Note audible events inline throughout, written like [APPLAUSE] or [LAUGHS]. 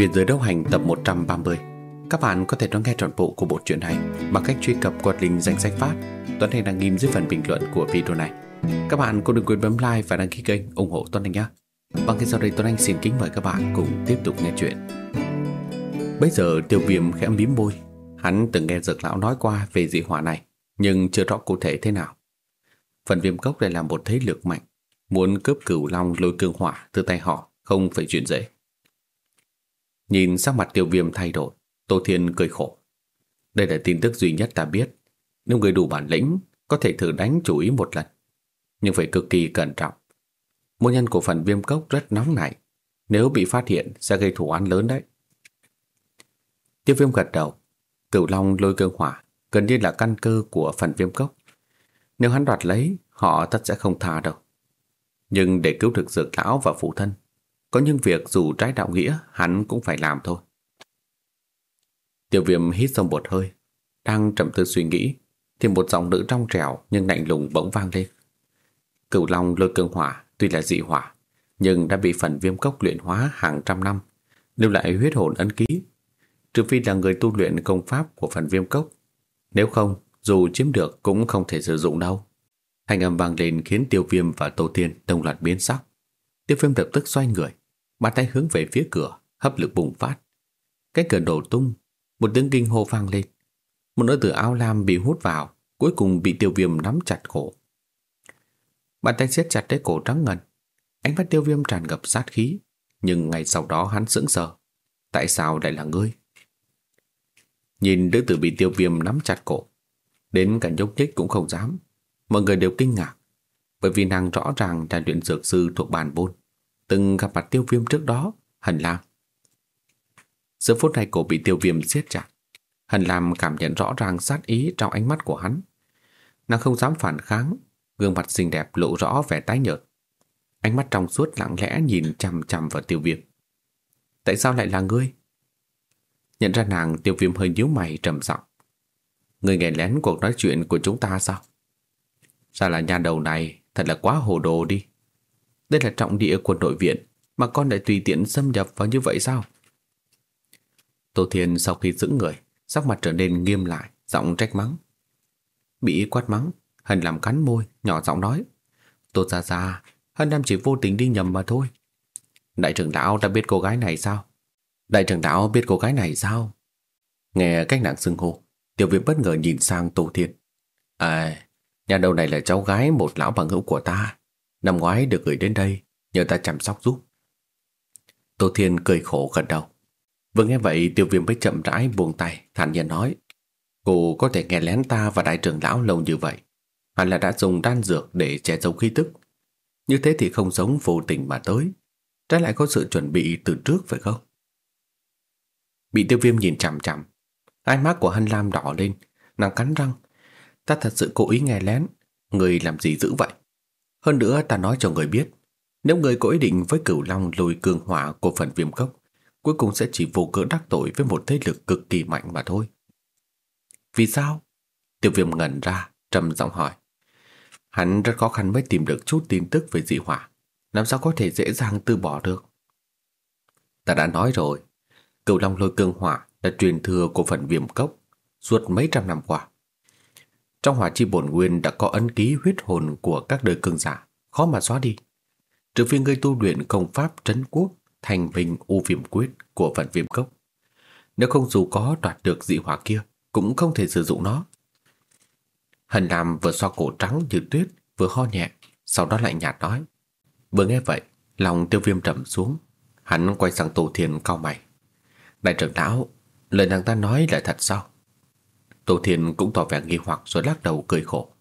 Huyền giới đấu hành tập 130 Các bạn có thể đón nghe trọn bộ của bộ truyện này bằng cách truy cập qua link danh sách phát. Tuấn Anh đang ghim dưới phần bình luận của video này. Các bạn cũng đừng quên bấm like và đăng ký kênh ủng hộ Tuấn Anh nhé. Bằng cái sau đây Tuấn Anh xin kính mời các bạn cùng tiếp tục nghe chuyện. Bây giờ tiêu viêm khẽ mím môi. Hắn từng nghe dược lão nói qua về dị hỏa này, Nhưng chưa rõ cụ thể thế nào. Phần viêm cốc lại là một thế lực mạnh, Muốn cướp cửu long lôi cương hỏa từ tay họ không phải chuyện dễ. Nhìn sắc mặt tiêu viêm thay đổi, Tô Thiên cười khổ. Đây là tin tức duy nhất ta biết. Nếu người đủ bản lĩnh, có thể thử đánh chủ ý một lần. Nhưng phải cực kỳ cẩn trọng. Môn nhân của phần viêm cốc rất nóng nảy. Nếu bị phát hiện sẽ gây thủ án lớn đấy. Tiêu viêm gật đầu. Cửu long lôi cương hỏa gần như là căn cơ của phần viêm cốc. Nếu hắn đoạt lấy, họ tất sẽ không tha đâu. Nhưng để cứu được dược lão và phụ thân, có những việc dù trái đạo nghĩa hắn cũng phải làm thôi. Tiểu viêm hít xong một hơi, đang trầm tư suy nghĩ, thì một giọng nữ trong trẻo nhưng lạnh lùng bỗng vang lên. Cửu long lôi cương hỏa tuy là dị hỏa, nhưng đã bị phần viêm cốc luyện hóa hàng trăm năm, lưu lại huyết hồn ấn ký. Trừ phi là người tu luyện công pháp của phần viêm cốc, nếu không, dù chiếm được cũng không thể sử dụng đâu. Hành âm vang lên khiến tiêu viêm và tô tiên đồng loạt biến sắc. Tiêu viêm lập tức xoay người, bàn tay hướng về phía cửa, hấp lực bùng phát. Cái cửa đổ tung, một tiếng kinh hô vang lên. Một nữ tử áo lam bị hút vào, cuối cùng bị tiêu viêm nắm chặt cổ. Bàn tay siết chặt lấy cổ trắng ngần. Ánh mắt tiêu viêm tràn ngập sát khí, nhưng ngay sau đó hắn sững sờ. Tại sao lại là ngươi? Nhìn nữ tử bị tiêu viêm nắm chặt cổ, đến cả nhúc nhích cũng không dám. Mọi người đều kinh ngạc, bởi vì nàng rõ ràng là luyện dược sư thuộc bàn bôn từng gặp mặt tiêu viêm trước đó, Hần Lam. Giờ phút này cổ bị tiêu viêm siết chặt. Hần Lam cảm nhận rõ ràng sát ý trong ánh mắt của hắn. Nàng không dám phản kháng, gương mặt xinh đẹp lộ rõ vẻ tái nhợt. Ánh mắt trong suốt lặng lẽ nhìn chằm chằm vào tiêu viêm. Tại sao lại là ngươi? Nhận ra nàng tiêu viêm hơi nhíu mày trầm giọng. Ngươi nghe lén cuộc nói chuyện của chúng ta sao? Sao là nhà đầu này thật là quá hồ đồ đi. Đây là trọng địa của nội viện, Mà con lại tùy tiện xâm nhập vào như vậy sao? Tô Thiên sau khi giữ người, Sắc mặt trở nên nghiêm lại, Giọng trách mắng. Bị quát mắng, Hân làm cắn môi, Nhỏ giọng nói. Tô ra ra Hân em chỉ vô tình đi nhầm mà thôi. Đại trưởng lão đã biết cô gái này sao? Đại trưởng lão biết cô gái này sao? Nghe cách nàng xưng hô, Tiểu viện bất ngờ nhìn sang Tô Thiên. À Nhà đầu này là cháu gái một lão bằng hữu của ta. Năm ngoái được gửi đến đây, Nhờ ta chăm sóc giúp. Tô Thiên cười khổ gật đầu. Vừa nghe vậy, tiêu viêm mới chậm rãi buông tay, Thản nhiên nói, Cô có thể nghe lén ta và đại trưởng lão lâu như vậy. Hẳn là đã dùng đan dược để che giấu khí tức. Như thế thì không giống vô tình mà tới. Trái lại có sự chuẩn bị từ trước phải không? Bị tiêu viêm nhìn chằm chằm, Hai mắt của Hân Lam đỏ lên, Nàng cắn răng, Ta thật sự cố ý nghe lén. Người làm gì dữ vậy? Hơn nữa ta nói cho người biết, nếu người có ý định với cửu long lùi cường hỏa của phần viêm cốc, cuối cùng sẽ chỉ vô cớ đắc tội với một thế lực cực kỳ mạnh mà thôi. Vì sao? Tiêu viêm ngẩn ra, trầm giọng hỏi. Hắn rất khó khăn mới tìm được chút tin tức về dị hỏa, làm sao có thể dễ dàng từ bỏ được. Ta đã nói rồi, cửu long lôi cương hỏa là truyền thừa của phần viêm cốc suốt mấy trăm năm qua. Trong hỏa chi bổn nguyên đã có ấn ký huyết hồn của các đời cường giả, khó mà xóa đi. Trừ phi người tu luyện công pháp trấn quốc thành bình u viêm quyết của vận viêm cốc. Nếu không dù có đoạt được dị hỏa kia, cũng không thể sử dụng nó. Hần Lam vừa xoa cổ trắng như tuyết, vừa ho nhẹ, sau đó lại nhạt nói. Vừa nghe vậy, lòng tiêu viêm trầm xuống. Hắn quay sang tổ thiền cao mày. Đại trưởng lão, lời nàng ta nói là thật sao? Tô Thiên cũng tỏ vẻ nghi hoặc rồi lắc đầu cười khổ.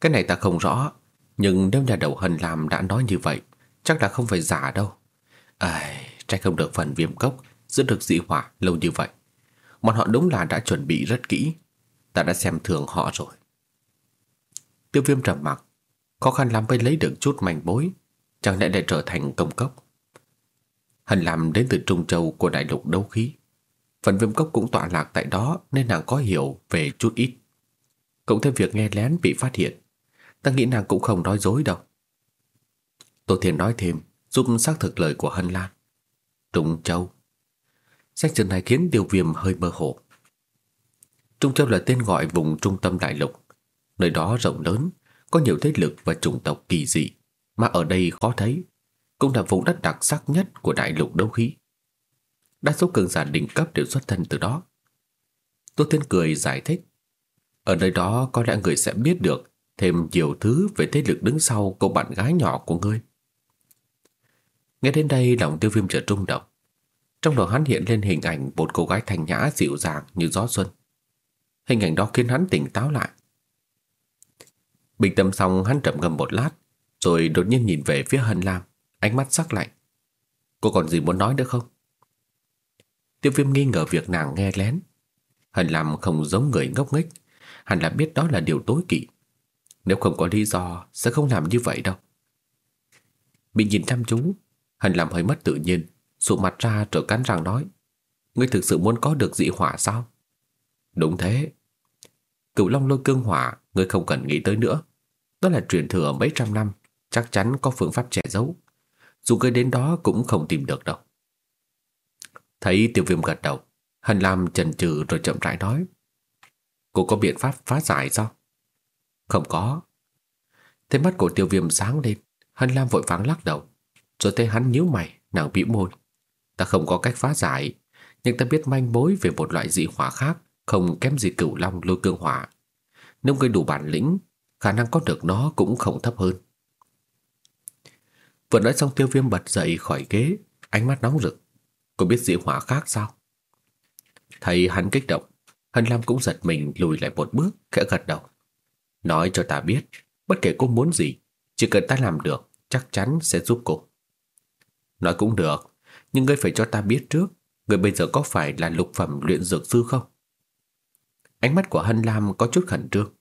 Cái này ta không rõ, nhưng nếu nhà đầu Hân làm đã nói như vậy, chắc là không phải giả đâu. Ai, trách không được phần viêm cốc giữ được dị hỏa lâu như vậy. Bọn họ đúng là đã chuẩn bị rất kỹ. Ta đã xem thường họ rồi. Tiêu viêm trầm mặc, khó khăn lắm mới lấy được chút mảnh bối, chẳng lẽ lại trở thành công cốc. Hân làm đến từ Trung Châu của đại lục đấu khí. Phần viêm cốc cũng tọa lạc tại đó nên nàng có hiểu về chút ít. Cộng thêm việc nghe lén bị phát hiện, ta nghĩ nàng cũng không nói dối đâu. Tô thiền nói thêm, giúp xác thực lời của Hân Lan. Trung Châu. Sách trường này khiến tiêu viêm hơi mơ hồ. Trung Châu là tên gọi vùng trung tâm đại lục. Nơi đó rộng lớn, có nhiều thế lực và chủng tộc kỳ dị, mà ở đây khó thấy. Cũng là vùng đất đặc sắc nhất của đại lục đấu khí. Đa số cường giả đỉnh cấp đều xuất thân từ đó. Tô Thiên cười giải thích. Ở nơi đó có lẽ người sẽ biết được thêm nhiều thứ về thế lực đứng sau cô bạn gái nhỏ của ngươi. Nghe đến đây lòng tiêu viêm trở trung động. Trong đầu hắn hiện lên hình ảnh một cô gái thanh nhã dịu dàng như gió xuân. Hình ảnh đó khiến hắn tỉnh táo lại. Bình tâm xong hắn trầm ngâm một lát, rồi đột nhiên nhìn về phía Hân Lam, ánh mắt sắc lạnh. Cô còn gì muốn nói nữa không? Tiêu viêm nghi ngờ việc nàng nghe lén. Hẳn làm không giống người ngốc nghếch, hẳn là biết đó là điều tối kỵ. Nếu không có lý do, sẽ không làm như vậy đâu. Bị nhìn chăm chú, hẳn làm hơi mất tự nhiên, sụ mặt ra trở cắn răng nói. Ngươi thực sự muốn có được dị hỏa sao? Đúng thế. Cửu Long lôi cương hỏa, ngươi không cần nghĩ tới nữa. Đó là truyền thừa mấy trăm năm, chắc chắn có phương pháp che giấu. Dù ngươi đến đó cũng không tìm được đâu. Thấy tiểu viêm gật đầu, Hân Lam chần chừ rồi chậm rãi nói. Cô có biện pháp phá giải sao? Không có. Thế mắt của tiêu viêm sáng lên, Hân Lam vội vàng lắc đầu. Rồi thấy hắn nhíu mày, nàng bĩu môi. Ta không có cách phá giải, nhưng ta biết manh mối về một loại dị hỏa khác, không kém gì cửu long lôi cương hỏa. Nếu ngươi đủ bản lĩnh, khả năng có được nó cũng không thấp hơn. Vừa nói xong tiêu viêm bật dậy khỏi ghế, ánh mắt nóng rực. Cô biết dị hỏa khác sao? Thấy hắn kích động, Hân Lam cũng giật mình lùi lại một bước, khẽ gật đầu. Nói cho ta biết, bất kể cô muốn gì, chỉ cần ta làm được, chắc chắn sẽ giúp cô. Nói cũng được, nhưng ngươi phải cho ta biết trước, ngươi bây giờ có phải là lục phẩm luyện dược sư không? Ánh mắt của Hân Lam có chút khẩn trương.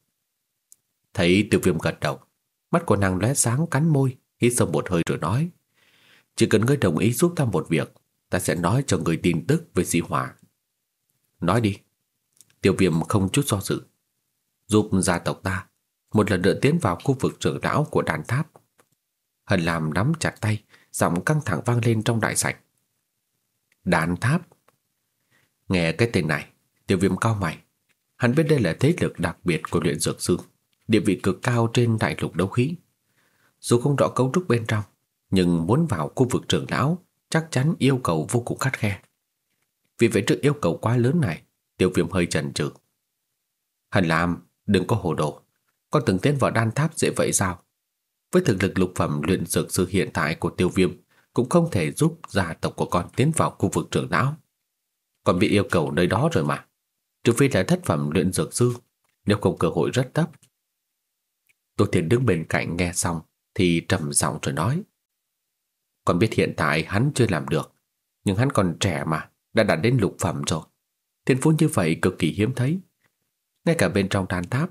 Thấy tiêu viêm gật đầu, mắt của nàng lóe sáng cắn môi, hít sâu một hơi rồi nói. Chỉ cần ngươi đồng ý giúp ta một việc, ta sẽ nói cho người tin tức về dị hỏa. Nói đi. Tiêu viêm không chút do dự. Giúp gia tộc ta, một lần nữa tiến vào khu vực trưởng lão của đàn tháp. Hần làm nắm chặt tay, giọng căng thẳng vang lên trong đại sảnh. Đàn tháp. Nghe cái tên này, tiêu viêm cao mày. Hắn biết đây là thế lực đặc biệt của luyện dược sư, địa vị cực cao trên đại lục đấu khí. Dù không rõ cấu trúc bên trong, nhưng muốn vào khu vực trưởng lão chắc chắn yêu cầu vô cùng khắt khe. Vì vậy trước yêu cầu quá lớn này, tiêu viêm hơi chần chừ. Hàn Lam, đừng có hồ đồ. Con từng tiến vào đan tháp dễ vậy sao? Với thực lực lục phẩm luyện dược sư hiện tại của tiêu viêm, cũng không thể giúp gia tộc của con tiến vào khu vực trưởng não Con bị yêu cầu nơi đó rồi mà. Trừ phi là thất phẩm luyện dược sư, nếu không cơ hội rất thấp. Tô Thiền đứng bên cạnh nghe xong thì trầm giọng rồi nói. Con biết hiện tại hắn chưa làm được, nhưng hắn còn trẻ mà, đã đạt đến lục phẩm rồi. Thiên phú như vậy cực kỳ hiếm thấy. Ngay cả bên trong đàn tháp,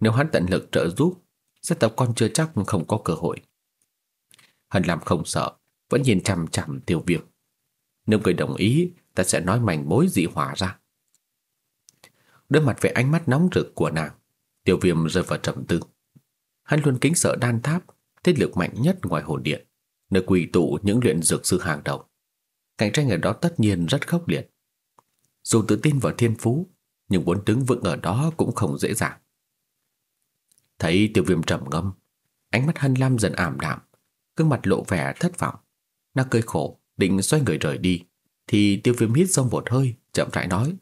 nếu hắn tận lực trợ giúp, gia tộc con chưa chắc không có cơ hội. Hân làm không sợ, vẫn nhìn chằm chằm tiêu việc. Nếu người đồng ý, ta sẽ nói mảnh mối dị hỏa ra. Đối mặt với ánh mắt nóng rực của nàng, tiêu viêm rơi vào trầm tư. Hắn luôn kính sợ đan tháp, thế lực mạnh nhất ngoài hồn điện, nơi quỳ tụ những luyện dược sư hàng đầu. Cạnh tranh ở đó tất nhiên rất khốc liệt. Dù tự tin vào thiên phú, nhưng muốn đứng vững ở đó cũng không dễ dàng. Thấy tiêu viêm trầm ngâm, ánh mắt hân lam dần ảm đạm, gương mặt lộ vẻ thất vọng. Nó cười khổ, định xoay người rời đi, thì tiêu viêm hít sâu một hơi, chậm rãi nói.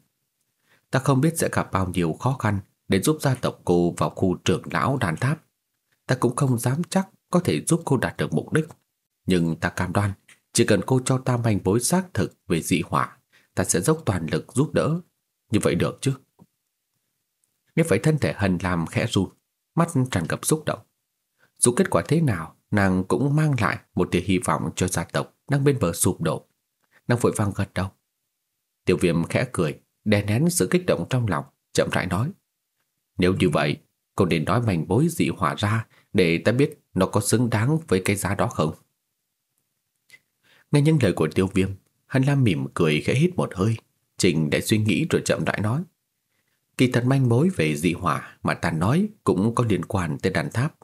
Ta không biết sẽ gặp bao nhiêu khó khăn để giúp gia tộc cô vào khu trưởng lão đàn tháp. Ta cũng không dám chắc có thể giúp cô đạt được mục đích. Nhưng ta cam đoan, chỉ cần cô cho ta manh bối xác thực về dị hỏa, ta sẽ dốc toàn lực giúp đỡ. Như vậy được chứ? Nghe vậy thân thể hân làm khẽ run, mắt tràn ngập xúc động. Dù kết quả thế nào, nàng cũng mang lại một tia hy vọng cho gia tộc đang bên bờ sụp đổ. Nàng vội vang gật đầu. Tiểu viêm khẽ cười, đè nén sự kích động trong lòng, chậm rãi nói. Nếu như vậy, cô nên nói mảnh bối dị hỏa ra để ta biết nó có xứng đáng với cái giá đó không? Nghe những lời của tiêu viêm, Hắn Lam mỉm cười khẽ hít một hơi, Trình để suy nghĩ rồi chậm rãi nói. Kỳ thật manh mối về dị hỏa mà ta nói cũng có liên quan tới đàn tháp.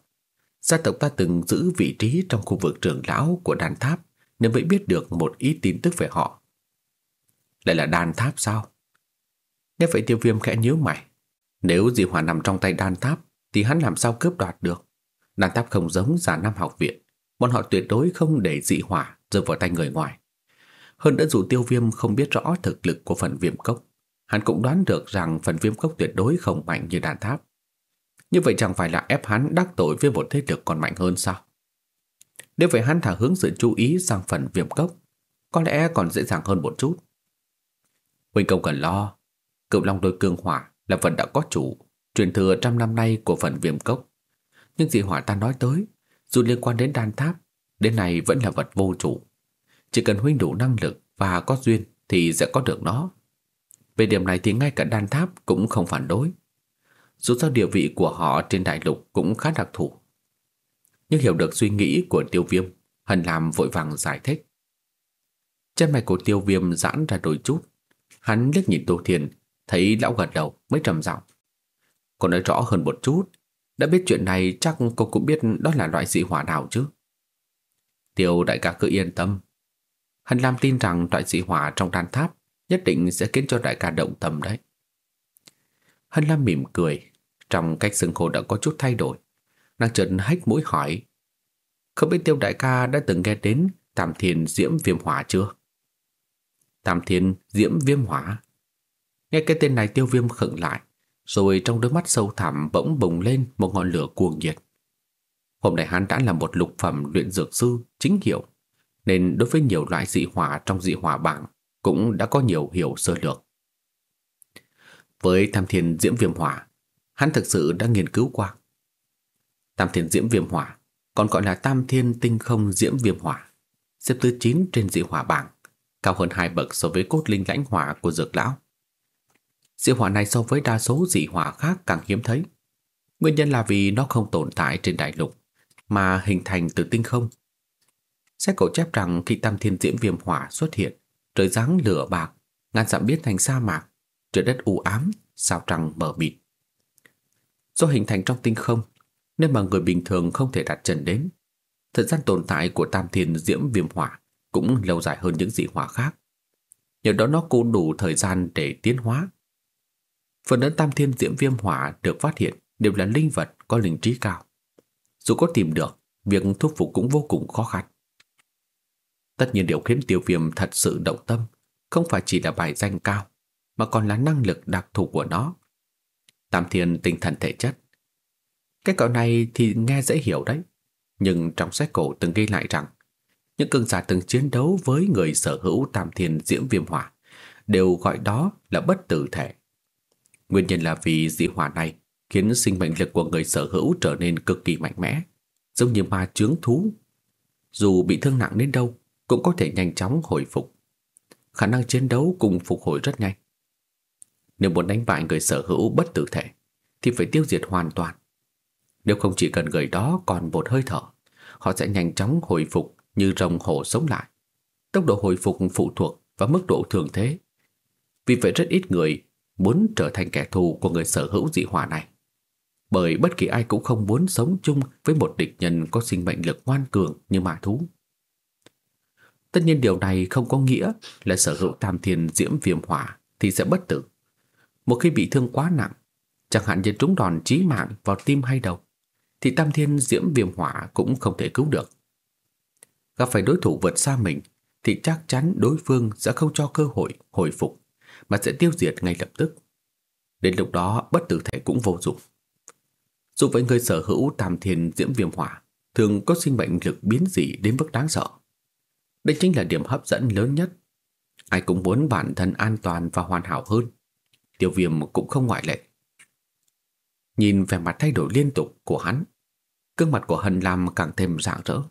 Gia tộc ta từng giữ vị trí trong khu vực trưởng lão của đàn tháp nên mới biết được một ít tin tức về họ. Lại là đan tháp sao? Nghe vậy tiêu viêm khẽ nhíu mày. Nếu dị hỏa nằm trong tay đan tháp thì hắn làm sao cướp đoạt được? Đan tháp không giống giả năm học viện. Bọn họ tuyệt đối không để dị hỏa rơi vào tay người ngoài. Hơn nữa dù tiêu viêm không biết rõ thực lực của phần viêm cốc, hắn cũng đoán được rằng phần viêm cốc tuyệt đối không mạnh như đan tháp. Như vậy chẳng phải là ép hắn đắc tội với một thế lực còn mạnh hơn sao? Nếu vậy hắn thả hướng sự chú ý sang phần viêm cốc, có lẽ còn dễ dàng hơn một chút. Huynh công cần lo, cựu long đôi cương hỏa là phần đã có chủ, truyền thừa trăm năm nay của phần viêm cốc. Nhưng dị hỏa ta nói tới, dù liên quan đến đan tháp, đến nay vẫn là vật vô chủ. Chỉ cần huynh đủ năng lực và có duyên thì sẽ có được nó. Về điểm này thì ngay cả đan tháp cũng không phản đối. Dù sao địa vị của họ trên đại lục cũng khá đặc thù. Nhưng hiểu được suy nghĩ của tiêu viêm, Hân làm vội vàng giải thích. Chân mày của tiêu viêm giãn ra đôi chút. Hắn liếc nhìn Tô Thiền, thấy lão gật đầu mới trầm giọng. "Còn nói rõ hơn một chút, đã biết chuyện này chắc cô cũng biết đó là loại dị hỏa nào chứ. Tiêu đại ca cứ yên tâm. Hân Lam tin rằng loại dị hỏa trong đan tháp nhất định sẽ khiến cho đại ca động tâm đấy. Hân Lam mỉm cười, trong cách xưng hô đã có chút thay đổi. Nàng chợt hách mũi hỏi, không biết tiêu đại ca đã từng nghe đến Tam Thiên Diễm Viêm Hỏa chưa? Tam Thiên Diễm Viêm Hỏa. Nghe cái tên này tiêu viêm khựng lại, rồi trong đôi mắt sâu thẳm bỗng bùng lên một ngọn lửa cuồng nhiệt. Hôm nay hắn đã là một lục phẩm luyện dược sư chính hiệu, nên đối với nhiều loại dị hỏa trong dị hỏa bảng cũng đã có nhiều hiểu sơ lược. Với Tam Thiên Diễm Viêm Hỏa, hắn thực sự đã nghiên cứu qua. Tam Thiên Diễm Viêm Hỏa còn gọi là Tam Thiên Tinh Không Diễm Viêm Hỏa, xếp thứ 9 trên dị hỏa bảng, cao hơn hai bậc so với cốt linh lãnh hỏa của dược lão. Dị hỏa này so với đa số dị hỏa khác càng hiếm thấy. Nguyên nhân là vì nó không tồn tại trên đại lục, mà hình thành từ tinh không. Sách cổ chép rằng khi Tam Thiên Diễm Viêm Hỏa xuất hiện, trời giáng lửa bạc, ngàn dặm biến thành sa mạc, trời đất u ám, sao trăng mờ mịt. Do hình thành trong tinh không, nên mà người bình thường không thể đặt chân đến. Thời gian tồn tại của Tam Thiên Diễm Viêm Hỏa cũng lâu dài hơn những dị hỏa khác. Nhờ đó nó cố đủ thời gian để tiến hóa. Phần lớn Tam Thiên Diễm Viêm Hỏa được phát hiện đều là linh vật có linh trí cao. Dù có tìm được, việc thúc phục cũng vô cùng khó khăn. Tất nhiên điều khiến tiêu viêm thật sự động tâm không phải chỉ là bài danh cao, mà còn là năng lực đặc thù của nó. Tam thiên tinh thần thể chất. Cái cậu này thì nghe dễ hiểu đấy, nhưng trong sách cổ từng ghi lại rằng những cường giả từng chiến đấu với người sở hữu tam thiên diễm viêm hỏa đều gọi đó là bất tử thể. Nguyên nhân là vì dị hỏa này khiến sinh mệnh lực của người sở hữu trở nên cực kỳ mạnh mẽ, giống như ma chướng thú. Dù bị thương nặng đến đâu, cũng có thể nhanh chóng hồi phục. Khả năng chiến đấu cùng phục hồi rất nhanh. Nếu muốn đánh bại người sở hữu bất tử thể, thì phải tiêu diệt hoàn toàn. Nếu không chỉ cần người đó còn một hơi thở, họ sẽ nhanh chóng hồi phục như rồng hổ sống lại. Tốc độ hồi phục phụ thuộc vào mức độ thường thế. Vì vậy rất ít người muốn trở thành kẻ thù của người sở hữu dị hỏa này. Bởi bất kỳ ai cũng không muốn sống chung với một địch nhân có sinh mệnh lực ngoan cường như mã thú. Tất nhiên điều này không có nghĩa là sở hữu tam thiên diễm viêm hỏa thì sẽ bất tử. Một khi bị thương quá nặng, chẳng hạn như trúng đòn chí mạng vào tim hay đầu, thì tam thiên diễm viêm hỏa cũng không thể cứu được. Gặp phải đối thủ vượt xa mình thì chắc chắn đối phương sẽ không cho cơ hội hồi phục mà sẽ tiêu diệt ngay lập tức. Đến lúc đó bất tử thể cũng vô dụng. Dù với người sở hữu tam thiên diễm viêm hỏa thường có sinh mệnh lực biến dị đến mức đáng sợ. Đây chính là điểm hấp dẫn lớn nhất. Ai cũng muốn bản thân an toàn và hoàn hảo hơn. Tiêu viêm cũng không ngoại lệ. Nhìn vẻ mặt thay đổi liên tục của hắn, gương mặt của Hân Lam càng thêm rạng rỡ.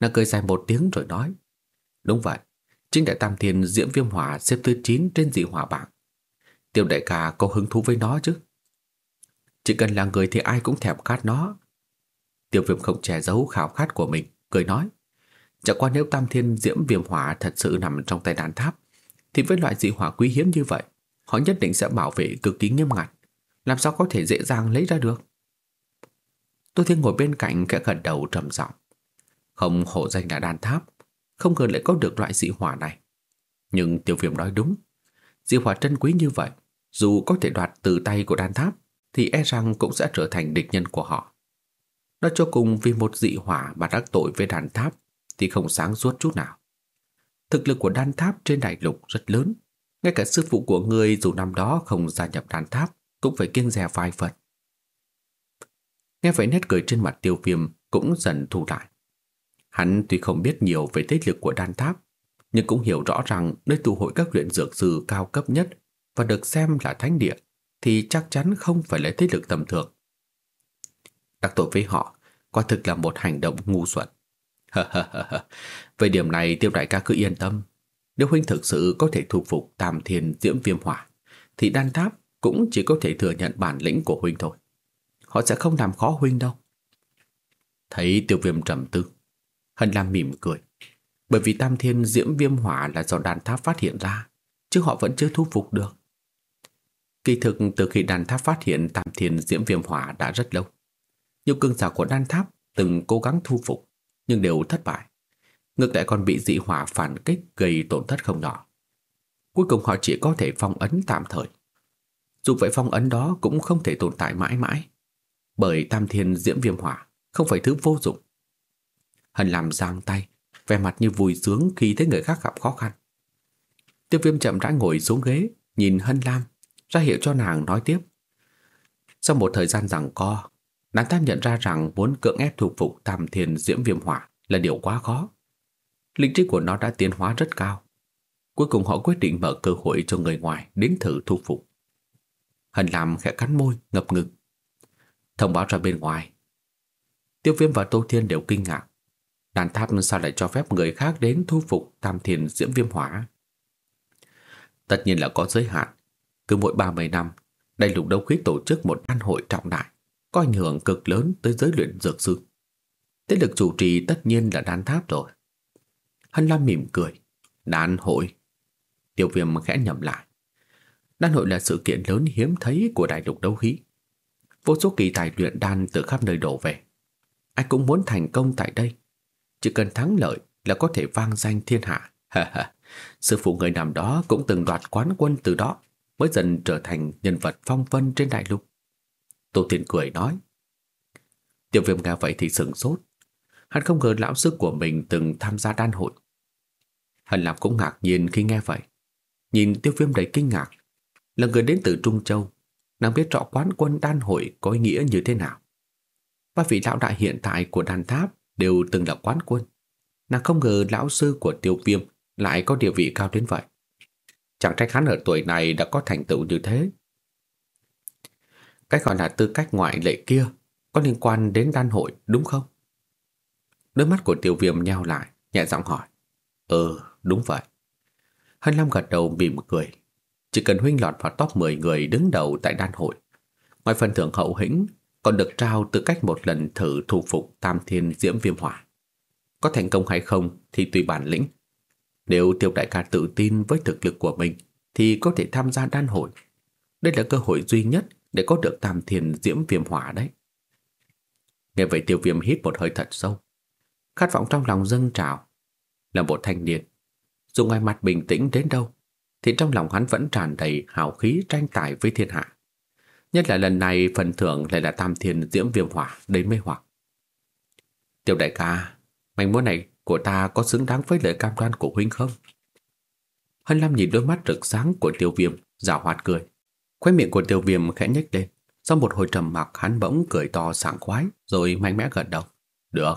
Nàng cười dài một tiếng rồi nói, đúng vậy, chính đại tam thiên diễm viêm hỏa xếp thứ 9 trên dị hỏa bảng. Tiêu đại ca có hứng thú với nó chứ? Chỉ cần là người thì ai cũng thèm khát nó. Tiêu viêm không che giấu khảo khát của mình, cười nói. Chẳng qua nếu tam thiên diễm viêm hỏa thật sự nằm trong tay đàn tháp, thì với loại dị hỏa quý hiếm như vậy, họ nhất định sẽ bảo vệ cực kỳ nghiêm ngặt. Làm sao có thể dễ dàng lấy ra được? Tôi thiên ngồi bên cạnh kẻ gật đầu trầm giọng. Không hổ danh là đàn tháp, không ngờ lại có được loại dị hỏa này. Nhưng tiểu viêm nói đúng, Dị hỏa trân quý như vậy, dù có thể đoạt từ tay của đan tháp, thì e rằng cũng sẽ trở thành địch nhân của họ. Nó cho cùng vì một dị hỏa mà đắc tội với đan tháp thì không sáng suốt chút nào. Thực lực của đan tháp trên đại lục rất lớn, ngay cả sư phụ của người dù năm đó không gia nhập đan tháp cũng phải kiêng dè vài phần. Nghe vậy nét cười trên mặt tiêu viêm cũng dần thu lại. Hắn tuy không biết nhiều về thế lực của đan tháp, nhưng cũng hiểu rõ rằng nơi tụ hội các luyện dược sư cao cấp nhất và được xem là thánh địa thì chắc chắn không phải là thế lực tầm thường. Đặc tội với họ, quả thực là một hành động ngu xuẩn. Về điểm này tiêu đại ca cứ yên tâm. Nếu huynh thực sự có thể thu phục tam thiên diễm viêm hỏa, thì đan tháp cũng chỉ có thể thừa nhận bản lĩnh của huynh thôi. Họ sẽ không làm khó huynh đâu. Thấy tiêu viêm trầm tư, Hân Lam mỉm cười. Bởi vì tam thiên diễm viêm hỏa là do đàn tháp phát hiện ra, chứ họ vẫn chưa thu phục được. Kỳ thực từ khi đàn tháp phát hiện tam thiên diễm viêm hỏa đã rất lâu. Nhiều cương giả của đan tháp từng cố gắng thu phục, nhưng đều thất bại. Ngược lại còn bị dị hỏa phản kích gây tổn thất không nhỏ. Cuối cùng họ chỉ có thể phong ấn tạm thời. Dù vậy phong ấn đó cũng không thể tồn tại mãi mãi. Bởi tam thiên diễm viêm hỏa không phải thứ vô dụng. Hân làm giang tay, vẻ mặt như vui sướng khi thấy người khác gặp khó khăn. Tiêu viêm chậm rãi ngồi xuống ghế, nhìn Hân Lam, ra hiệu cho nàng nói tiếp. Sau một thời gian rằng co, nàng ta nhận ra rằng muốn cưỡng ép thu phục tam thiền diễm viêm hỏa là điều quá khó. Linh trí của nó đã tiến hóa rất cao. Cuối cùng họ quyết định mở cơ hội cho người ngoài đến thử thu phục. Hân làm khẽ cắn môi, ngập ngực. Thông báo ra bên ngoài. Tiêu viêm và Tô Thiên đều kinh ngạc. Đàn tháp sao lại cho phép người khác đến thu phục tam thiền diễm viêm hỏa? Tất nhiên là có giới hạn. Cứ mỗi 30 năm, đại lục đấu khí tổ chức một đan hội trọng đại, có ảnh hưởng cực lớn tới giới luyện dược sư. Thế lực chủ trì tất nhiên là đan tháp rồi. Hân Lam mỉm cười. Đan hội. Tiêu viêm khẽ nhầm lại. Đan hội là sự kiện lớn hiếm thấy của đại lục đấu khí. Vô số kỳ tài luyện đan từ khắp nơi đổ về. Ai cũng muốn thành công tại đây. Chỉ cần thắng lợi là có thể vang danh thiên hạ. [LAUGHS] Sư phụ người nằm đó cũng từng đoạt quán quân từ đó mới dần trở thành nhân vật phong vân trên đại lục. Tô Thiên cười nói. Tiểu viêm nghe vậy thì sừng sốt. Hắn không ngờ lão sư của mình từng tham gia đan hội. Hân Lam cũng ngạc nhiên khi nghe vậy. Nhìn tiêu viêm đầy kinh ngạc. Là người đến từ Trung Châu. Nàng biết rõ quán quân đan hội có ý nghĩa như thế nào. Ba vị lão đại hiện tại của đan tháp đều từng là quán quân. Nàng không ngờ lão sư của tiêu viêm lại có địa vị cao đến vậy. Chẳng trách hắn ở tuổi này đã có thành tựu như thế. cái gọi là tư cách ngoại lệ kia có liên quan đến đan hội đúng không? Đôi mắt của tiêu viêm nheo lại, nhẹ giọng hỏi. Ừ, đúng vậy. Hân Lam gật đầu mỉm cười. Chỉ cần huynh lọt vào top 10 người đứng đầu tại đan hội. Ngoài phần thưởng hậu hĩnh, còn được trao tư cách một lần thử thu phục tam thiên diễm viêm hỏa. Có thành công hay không thì tùy bản lĩnh. Nếu tiêu đại ca tự tin với thực lực của mình thì có thể tham gia đan hội. Đây là cơ hội duy nhất để có được tam thiên diễm viêm hỏa đấy. Nghe vậy tiêu viêm hít một hơi thật sâu. Khát vọng trong lòng dâng trào. Là một thanh niên. Dù ngoài mặt bình tĩnh đến đâu thì trong lòng hắn vẫn tràn đầy hào khí tranh tài với thiên hạ. Nhất là lần này phần thưởng lại là tam thiên diễm viêm hỏa đầy mê hoặc. Tiểu đại ca, manh mối này của ta có xứng đáng với lời cam đoan của huynh không? Hân Lam nhìn đôi mắt rực sáng của tiêu viêm, giả hoạt cười. Khóe miệng của tiêu viêm khẽ nhếch lên. Sau một hồi trầm mặc hắn bỗng cười to sảng khoái rồi mạnh mẽ gật đầu. Được.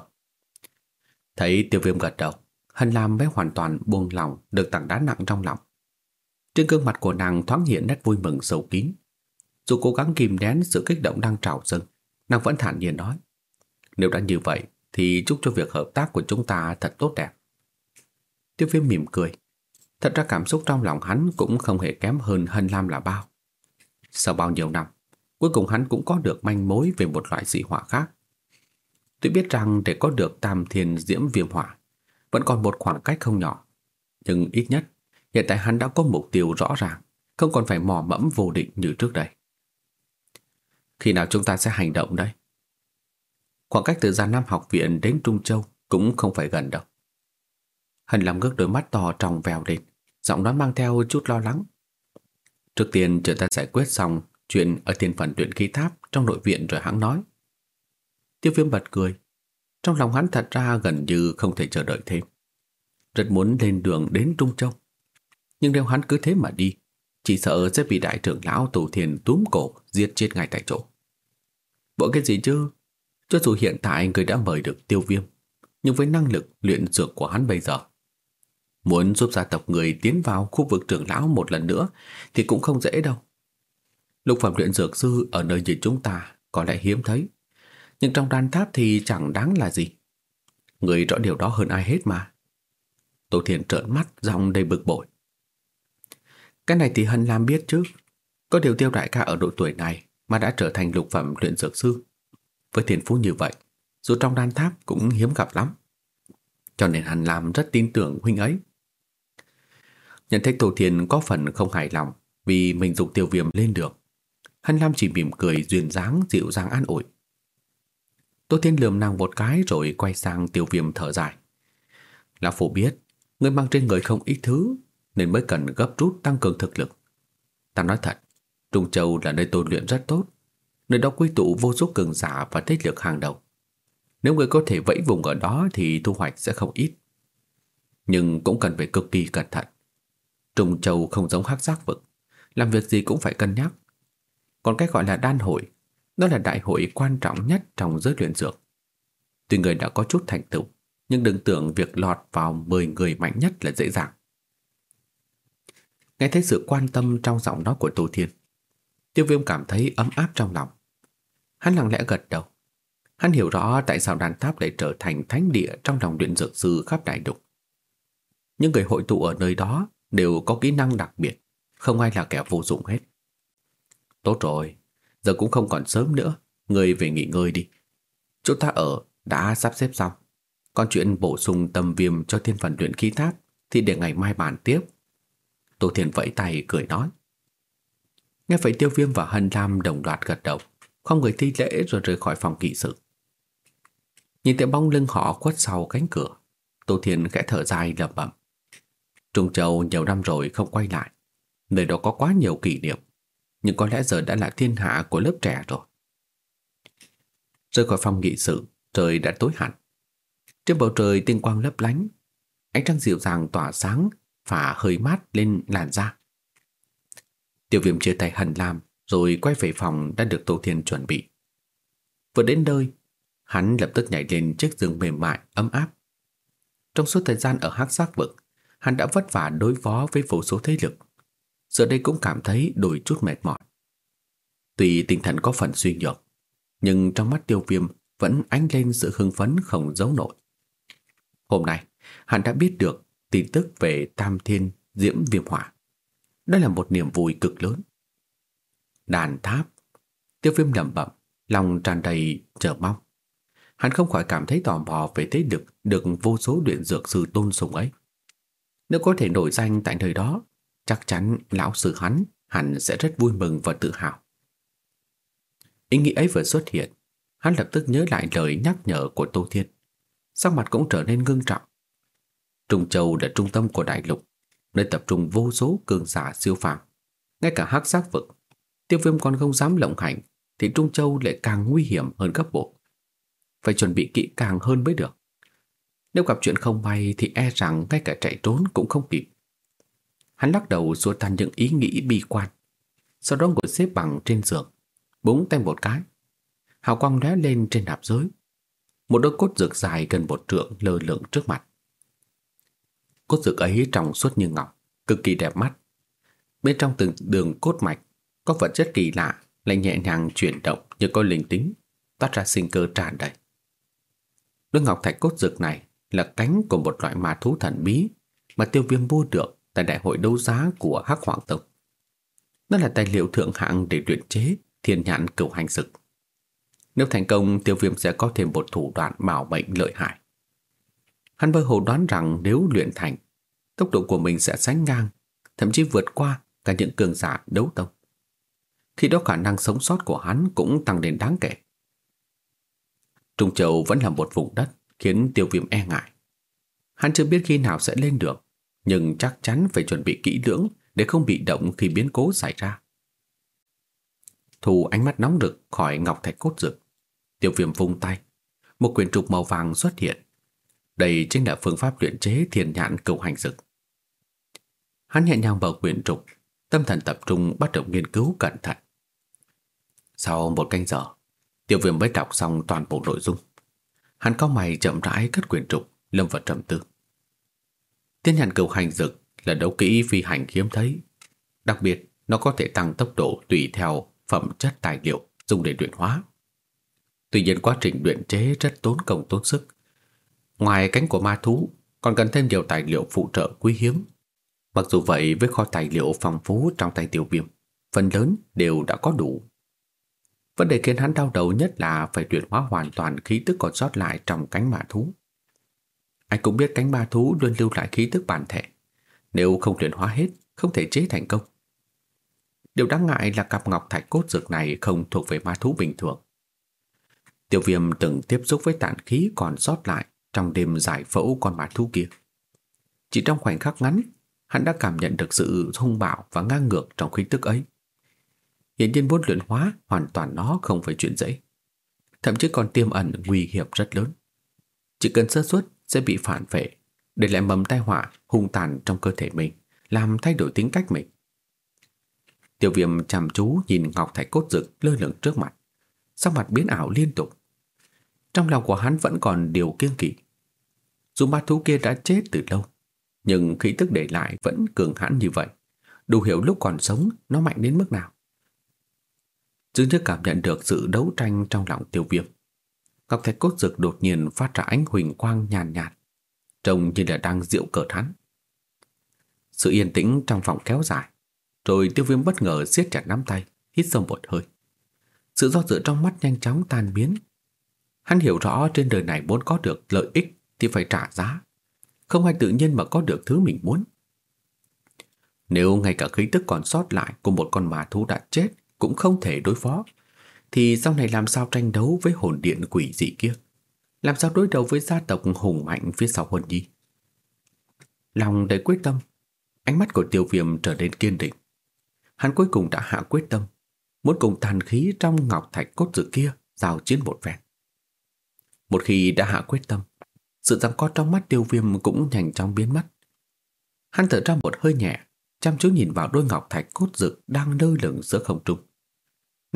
Thấy tiêu viêm gật đầu, Hân Lam mới hoàn toàn buông lòng được tảng đá nặng trong lòng. Trên gương mặt của nàng thoáng hiện nét vui mừng sâu kín. Dù cố gắng kìm nén sự kích động đang trào dâng, nàng vẫn thản nhiên nói. Nếu đã như vậy, thì chúc cho việc hợp tác của chúng ta thật tốt đẹp. Tiêu viêm mỉm cười. Thật ra cảm xúc trong lòng hắn cũng không hề kém hơn Hân Lam là bao. Sau bao nhiêu năm, cuối cùng hắn cũng có được manh mối về một loại dị hỏa khác. Tuy biết rằng để có được tam thiên diễm viêm hỏa, vẫn còn một khoảng cách không nhỏ. Nhưng ít nhất, hiện tại hắn đã có mục tiêu rõ ràng, không còn phải mò mẫm vô định như trước đây. Khi nào chúng ta sẽ hành động đây? Khoảng cách từ gia Nam học viện đến Trung Châu cũng không phải gần đâu. Hân làm ngước đôi mắt to tròng vèo lên, giọng nói mang theo chút lo lắng. Trước tiên chờ ta giải quyết xong chuyện ở thiên phần luyện khí tháp trong nội viện rồi hắn nói. Tiêu viêm bật cười. Trong lòng hắn thật ra gần như không thể chờ đợi thêm. Rất muốn lên đường đến Trung Châu. Nhưng nếu hắn cứ thế mà đi, chỉ sợ sẽ bị đại trưởng lão tù thiền túm cổ giết chết ngay tại chỗ. Bộ cái gì chứ? Cho dù hiện tại người đã mời được tiêu viêm, nhưng với năng lực luyện dược của hắn bây giờ, muốn giúp gia tộc người tiến vào khu vực trưởng lão một lần nữa thì cũng không dễ đâu. Lục phẩm luyện dược sư ở nơi như chúng ta có lẽ hiếm thấy, nhưng trong đan tháp thì chẳng đáng là gì. Người rõ điều đó hơn ai hết mà. Tô Thiền trợn mắt, giọng đầy bực bội. Cái này thì Hân Lam biết chứ. Có điều tiêu đại ca ở độ tuổi này mà đã trở thành lục phẩm luyện dược sư. Với thiên phú như vậy, dù trong đan tháp cũng hiếm gặp lắm. Cho nên Hân Lam rất tin tưởng huynh ấy. Nhận thấy Tô Thiền có phần không hài lòng vì mình dục tiêu viêm lên được. Hân Lam chỉ mỉm cười duyên dáng dịu dàng an ủi. Tô Thiên lườm nàng một cái rồi quay sang tiêu viêm thở dài. Lão phổ biết, người mang trên người không ít thứ nên mới cần gấp rút tăng cường thực lực. Ta nói thật, Trung Châu là nơi tôi luyện rất tốt, nơi đó quy tụ vô số cường giả và thế lực hàng đầu. Nếu người có thể vẫy vùng ở đó thì thu hoạch sẽ không ít. Nhưng cũng cần phải cực kỳ cẩn thận. trùng Châu không giống hắc giác vực, làm việc gì cũng phải cân nhắc. Còn cái gọi là đan hội, đó là đại hội quan trọng nhất trong giới luyện dược. Tuy người đã có chút thành tựu, nhưng đừng tưởng việc lọt vào 10 người mạnh nhất là dễ dàng. Nghe thấy sự quan tâm trong giọng nói của Tô Thiên, Tiêu Viêm cảm thấy ấm áp trong lòng. Hắn lặng lẽ gật đầu. Hắn hiểu rõ tại sao đàn tháp lại trở thành thánh địa trong lòng luyện dược sư khắp đại lục. Những người hội tụ ở nơi đó đều có kỹ năng đặc biệt, không ai là kẻ vô dụng hết. Tốt rồi, giờ cũng không còn sớm nữa, người về nghỉ ngơi đi. Chỗ ta ở đã sắp xếp xong, còn chuyện bổ sung tâm viêm cho thiên phần luyện khí tháp thì để ngày mai bàn tiếp. Tô Thiên vẫy tay cười nói. Nghe vậy Tiêu Viêm và Hân Lam đồng loạt gật đầu, không người thi lễ rồi rời khỏi phòng kỵ sự. Nhìn thấy bóng lưng họ quất sau cánh cửa, Tô Thiên khẽ thở dài lẩm bẩm. Trung Châu nhiều năm rồi không quay lại, nơi đó có quá nhiều kỷ niệm, nhưng có lẽ giờ đã là thiên hạ của lớp trẻ rồi. Rời khỏi phòng nghị sự, trời đã tối hẳn. Trên bầu trời tinh quang lấp lánh, ánh trăng dịu dàng tỏa sáng phả hơi mát lên làn da. Tiểu viêm chia tay Hân Lam rồi quay về phòng đã được Tô Thiên chuẩn bị. Vừa đến nơi, hắn lập tức nhảy lên chiếc giường mềm mại, ấm áp. Trong suốt thời gian ở hắc giác vực, hắn đã vất vả đối phó với vô số thế lực. Giờ đây cũng cảm thấy đôi chút mệt mỏi. Tuy tinh thần có phần suy nhược, nhưng trong mắt tiêu viêm vẫn ánh lên sự hưng phấn không giấu nổi. Hôm nay, hắn đã biết được tin tức về Tam Thiên Diễm Viêm Hỏa. Đây là một niềm vui cực lớn. Đàn tháp, tiêu viêm lẩm bẩm, lòng tràn đầy chờ mong. Hắn không khỏi cảm thấy tò mò về thế lực được vô số luyện dược sư tôn sùng ấy. Nếu có thể nổi danh tại nơi đó, chắc chắn lão sư hắn hẳn sẽ rất vui mừng và tự hào. Ý nghĩ ấy vừa xuất hiện, hắn lập tức nhớ lại lời nhắc nhở của Tô Thiên. Sắc mặt cũng trở nên ngưng trọng. Trung Châu là trung tâm của đại lục, nơi tập trung vô số cường giả siêu phàm. Ngay cả hắc giác vực, tiêu viêm còn không dám lộng hành, thì Trung Châu lại càng nguy hiểm hơn gấp bộ. Phải chuẩn bị kỹ càng hơn mới được. Nếu gặp chuyện không may thì e rằng ngay cả chạy trốn cũng không kịp. Hắn lắc đầu xua tan những ý nghĩ bi quan. Sau đó ngồi xếp bằng trên giường, búng tay một cái. Hào quang lóe lên trên nạp giới. Một đôi cốt dược dài gần một trượng lơ lửng trước mặt. Cốt dược ấy trong suốt như ngọc, cực kỳ đẹp mắt. Bên trong từng đường cốt mạch có vật chất kỳ lạ lại nhẹ nhàng chuyển động như có linh tính, toát ra sinh cơ tràn đầy. Đôi ngọc thạch cốt dược này là cánh của một loại ma thú thần bí mà tiêu viêm mua được tại đại hội đấu giá của Hắc Hoàng Tộc. Nó là tài liệu thượng hạng để luyện chế thiên nhãn cửu hành dực. Nếu thành công, tiêu viêm sẽ có thêm một thủ đoạn bảo mệnh lợi hại. Hắn mơ hồ đoán rằng nếu luyện thành, tốc độ của mình sẽ sánh ngang, thậm chí vượt qua cả những cường giả đấu tông. Khi đó khả năng sống sót của hắn cũng tăng đến đáng kể. Trung Châu vẫn là một vùng đất khiến tiêu viêm e ngại. Hắn chưa biết khi nào sẽ lên được, nhưng chắc chắn phải chuẩn bị kỹ lưỡng để không bị động khi biến cố xảy ra. Thu ánh mắt nóng rực khỏi ngọc thạch cốt rực. Tiêu viêm vung tay, một quyển trục màu vàng xuất hiện. Đây chính là phương pháp luyện chế thiền nhãn cầu hành dực. Hắn nhẹ nhàng mở quyển trục, tâm thần tập trung bắt đầu nghiên cứu cẩn thận. Sau một canh giờ, tiêu viêm mới đọc xong toàn bộ nội dung. Hắn có mày chậm rãi cất quyển trục, lâm vào trầm tư. Tiên nhận cầu hành dực là đấu kỹ phi hành hiếm thấy. Đặc biệt, nó có thể tăng tốc độ tùy theo phẩm chất tài liệu dùng để luyện hóa. Tuy nhiên quá trình luyện chế rất tốn công tốn sức. Ngoài cánh của ma thú, còn cần thêm nhiều tài liệu phụ trợ quý hiếm. Mặc dù vậy với kho tài liệu phong phú trong tay tiêu viêm, phần lớn đều đã có đủ. Vấn đề khiến hắn đau đầu nhất là phải chuyển hóa hoàn toàn khí tức còn sót lại trong cánh ma thú. Anh cũng biết cánh ma thú luôn lưu lại khí tức bản thể. Nếu không chuyển hóa hết, không thể chế thành công. Điều đáng ngại là cặp ngọc thạch cốt dược này không thuộc về ma thú bình thường. Tiêu viêm từng tiếp xúc với tản khí còn sót lại trong đêm giải phẫu con ma thú kia. Chỉ trong khoảnh khắc ngắn, hắn đã cảm nhận được sự hung bạo và ngang ngược trong khí tức ấy. Hiện nhiên muốn luyện hóa hoàn toàn nó không phải chuyện dễ. Thậm chí còn tiềm ẩn nguy hiểm rất lớn. Chỉ cần sơ suất sẽ bị phản vệ, để lại mầm tai họa hung tàn trong cơ thể mình, làm thay đổi tính cách mình. Tiêu viêm chăm chú nhìn ngọc thạch cốt rực lơ lửng trước mặt, sắc mặt biến ảo liên tục. Trong lòng của hắn vẫn còn điều kiêng kỵ. Dù ma thú kia đã chết từ lâu, nhưng khí tức để lại vẫn cường hãn như vậy. Đủ hiểu lúc còn sống nó mạnh đến mức nào. Dường như cảm nhận được sự đấu tranh trong lòng tiêu viêm. Ngọc thạch cốt dược đột nhiên phát ra ánh huỳnh quang nhàn nhạt, trông như là đang diệu cợt hắn. Sự yên tĩnh trong phòng kéo dài, rồi tiêu viêm bất ngờ siết chặt nắm tay, hít sâu một hơi. Sự do dự trong mắt nhanh chóng tan biến. Hắn hiểu rõ trên đời này muốn có được lợi ích thì phải trả giá. Không ai tự nhiên mà có được thứ mình muốn. Nếu ngay cả khí tức còn sót lại của một con ma thú đã chết cũng không thể đối phó, thì sau này làm sao tranh đấu với hồn điện quỷ dị kia? Làm sao đối đầu với gia tộc hùng mạnh phía sau Huân Nhi? Lòng đầy quyết tâm, ánh mắt của tiêu viêm trở nên kiên định. Hắn cuối cùng đã hạ quyết tâm, muốn cùng tàn khí trong ngọc thạch cốt dự kia giao chiến một vẹn. Một khi đã hạ quyết tâm, sự giằng co trong mắt tiêu viêm cũng nhanh chóng biến mất. Hắn thở ra một hơi nhẹ, chăm chú nhìn vào đôi ngọc thạch cốt dực đang lơ lửng giữa không trung.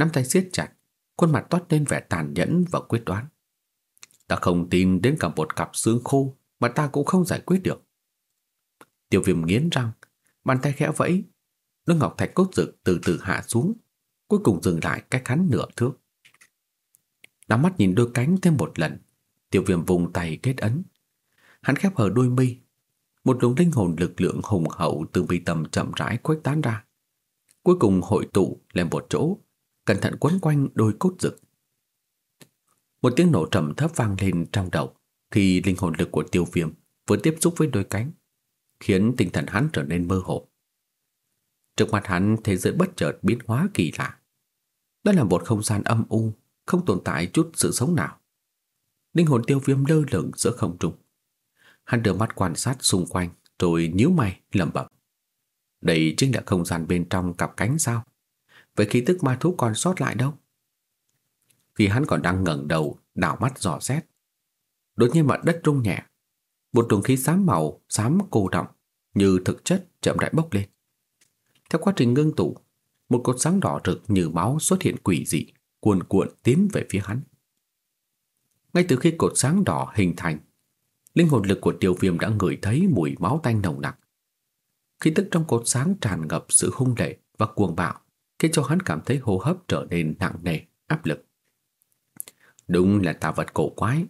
Nắm tay siết chặt, khuôn mặt toát lên vẻ tàn nhẫn và quyết đoán. Ta không tin đến cả một cặp xương khô mà ta cũng không giải quyết được. Tiêu viêm nghiến răng, bàn tay khẽ vẫy, đôi ngọc thạch cốt rực từ từ hạ xuống, cuối cùng dừng lại cách hắn nửa thước. Đám mắt nhìn đôi cánh thêm một lần, tiêu viêm vùng tay kết ấn. Hắn khép hờ đôi mi, một luồng linh hồn lực lượng hùng hậu từ mi tầm chậm rãi khuếch tán ra. Cuối cùng hội tụ lên một chỗ, cẩn thận quấn quanh đôi cốt rực. Một tiếng nổ trầm thấp vang lên trong đầu khi linh hồn lực của tiêu viêm vừa tiếp xúc với đôi cánh, khiến tinh thần hắn trở nên mơ hồ. Trước mặt hắn thế giới bất chợt biến hóa kỳ lạ. Đó là một không gian âm u, không tồn tại chút sự sống nào. Linh hồn tiêu viêm lơ lửng giữa không trung. Hắn đưa mắt quan sát xung quanh rồi nhíu mày lẩm bẩm. Đây chính là không gian bên trong cặp cánh sao? Với khí tức ma thú còn sót lại đâu? Khi hắn còn đang ngẩng đầu, đảo mắt dò xét. Đột nhiên mặt đất rung nhẹ. Một luồng khí xám màu, xám cô động, như thực chất chậm rãi bốc lên. Theo quá trình ngưng tụ, một cột sáng đỏ rực như máu xuất hiện quỷ dị, cuồn cuộn tiến về phía hắn. Ngay từ khi cột sáng đỏ hình thành, linh hồn lực của tiêu viêm đã ngửi thấy mùi máu tanh nồng nặc. Khí tức trong cột sáng tràn ngập sự hung lệ và cuồng bạo, khiến cho hắn cảm thấy hô hấp trở nên nặng nề, áp lực. Đúng là tà vật cổ quái.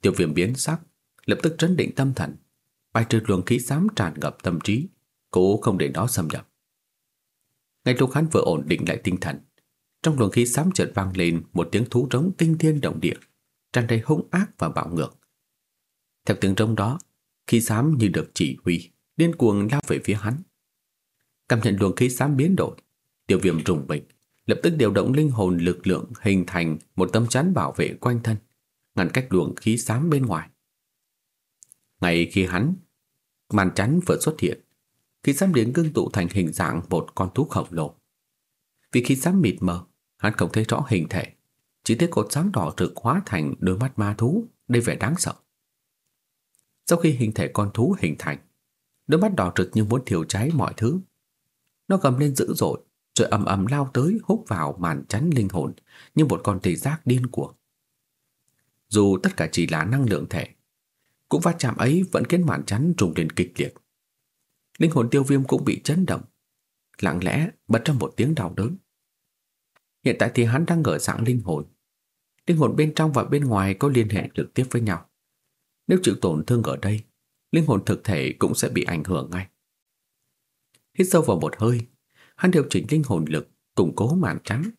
Tiêu viêm biến sắc, lập tức trấn định tâm thần, bài trừ luồng khí xám tràn ngập tâm trí, cố không để nó xâm nhập. Ngay lúc hắn vừa ổn định lại tinh thần, trong luồng khí xám chợt vang lên một tiếng thú rống kinh thiên động địa, tràn đầy hung ác và bạo ngược. Theo tiếng rống đó, khí xám như được chỉ huy, điên cuồng lao về phía hắn. Cảm nhận luồng khí xám biến đổi, tiêu viêm rùng mình, lập tức điều động linh hồn lực lượng hình thành một tấm chắn bảo vệ quanh thân, ngăn cách luồng khí xám bên ngoài. Ngay khi hắn, màn chắn vừa xuất hiện, Khí xám liền ngưng tụ thành hình dạng một con thú khổng lồ. Vì khí xám mịt mờ, hắn không thấy rõ hình thể, chỉ thấy cột sáng đỏ rực hóa thành đôi mắt ma thú, đây vẻ đáng sợ. Sau khi hình thể con thú hình thành, đôi mắt đỏ rực như muốn thiêu cháy mọi thứ. Nó gầm lên dữ dội, rồi ầm ầm lao tới hút vào màn chắn linh hồn như một con tê giác điên cuồng. Dù tất cả chỉ là năng lượng thể, cũng va chạm ấy vẫn khiến màn chắn rung lên kịch liệt. Linh hồn tiêu viêm cũng bị chấn động, lặng lẽ bật ra một tiếng đau đớn. Hiện tại thì hắn đang ở dạng linh hồn. Linh hồn bên trong và bên ngoài có liên hệ trực tiếp với nhau. Nếu chịu tổn thương ở đây, linh hồn thực thể cũng sẽ bị ảnh hưởng ngay. Hít sâu vào một hơi, hắn điều chỉnh linh hồn lực, củng cố màn trắng.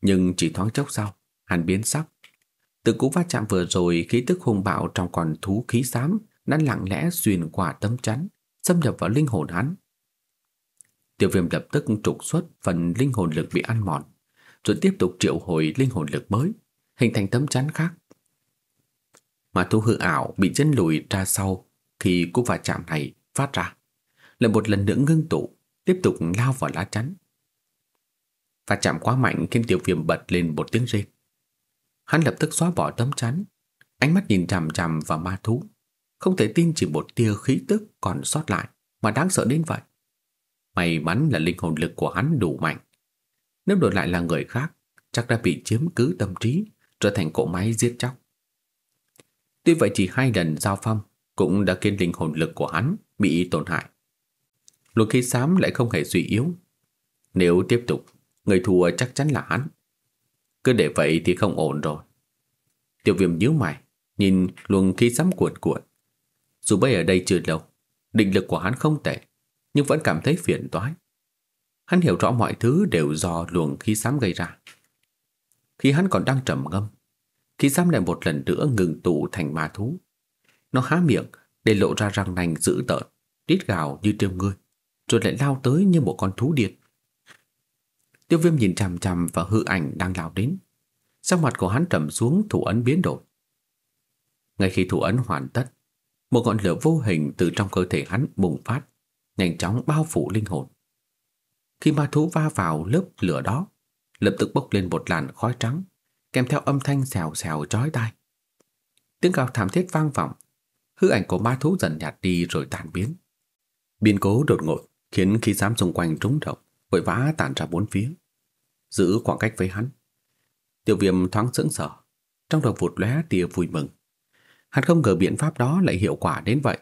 Nhưng chỉ thoáng chốc sau, hắn biến sắc. Từ cú va chạm vừa rồi, khí tức hung bạo trong con thú khí xám đã lặng lẽ xuyên qua tấm chắn, xâm nhập vào linh hồn hắn. Tiểu viêm lập tức trục xuất phần linh hồn lực bị ăn mòn, rồi tiếp tục triệu hồi linh hồn lực mới, hình thành tấm chắn khác. Mà thú hư ảo bị chân lùi ra sau khi cú va chạm này phát ra, lại một lần nữa ngưng tụ, tiếp tục lao vào lá chắn. và chạm quá mạnh khiến tiểu viêm bật lên một tiếng rên. Hắn lập tức xóa bỏ tấm chắn, ánh mắt nhìn chằm chằm vào ma thú, không thể tin chỉ một tia khí tức còn sót lại mà đáng sợ đến vậy. May mắn là linh hồn lực của hắn đủ mạnh. Nếu đổi lại là người khác, chắc đã bị chiếm cứ tâm trí, trở thành cỗ máy giết chóc. Tuy vậy chỉ hai lần giao phong cũng đã khiến linh hồn lực của hắn bị tổn hại. Luồng khí xám lại không hề suy yếu. Nếu tiếp tục, người thua chắc chắn là hắn. Cứ để vậy thì không ổn rồi. Tiểu viêm nhíu mày, nhìn luồng khí xám cuộn cuộn. Dù bây ở đây chưa lâu, định lực của hắn không tệ, nhưng vẫn cảm thấy phiền toái. Hắn hiểu rõ mọi thứ đều do luồng khí xám gây ra. Khi hắn còn đang trầm ngâm, khí xám lại một lần nữa ngừng tụ thành ma thú. Nó há miệng để lộ ra răng nành dữ tợn, rít gào như tiêu ngươi, rồi lại lao tới như một con thú điên. Tiêu viêm nhìn chằm chằm vào hư ảnh đang lao đến. Sắc mặt của hắn trầm xuống thủ ấn biến đổi. Ngay khi thủ ấn hoàn tất, một ngọn lửa vô hình từ trong cơ thể hắn bùng phát, nhanh chóng bao phủ linh hồn. Khi ma thú va vào lớp lửa đó, lập tức bốc lên một làn khói trắng, kèm theo âm thanh xèo xèo chói tai. Tiếng gào thảm thiết vang vọng, hư ảnh của ma thú dần nhạt đi rồi tan biến. Biến cố đột ngột khiến khí xám xung quanh trúng động, vội vã tản ra bốn phía. Giữ khoảng cách với hắn. Tiểu viêm thoáng sững sờ, trong đầu vụt lóe tia vui mừng. Hắn không ngờ biện pháp đó lại hiệu quả đến vậy.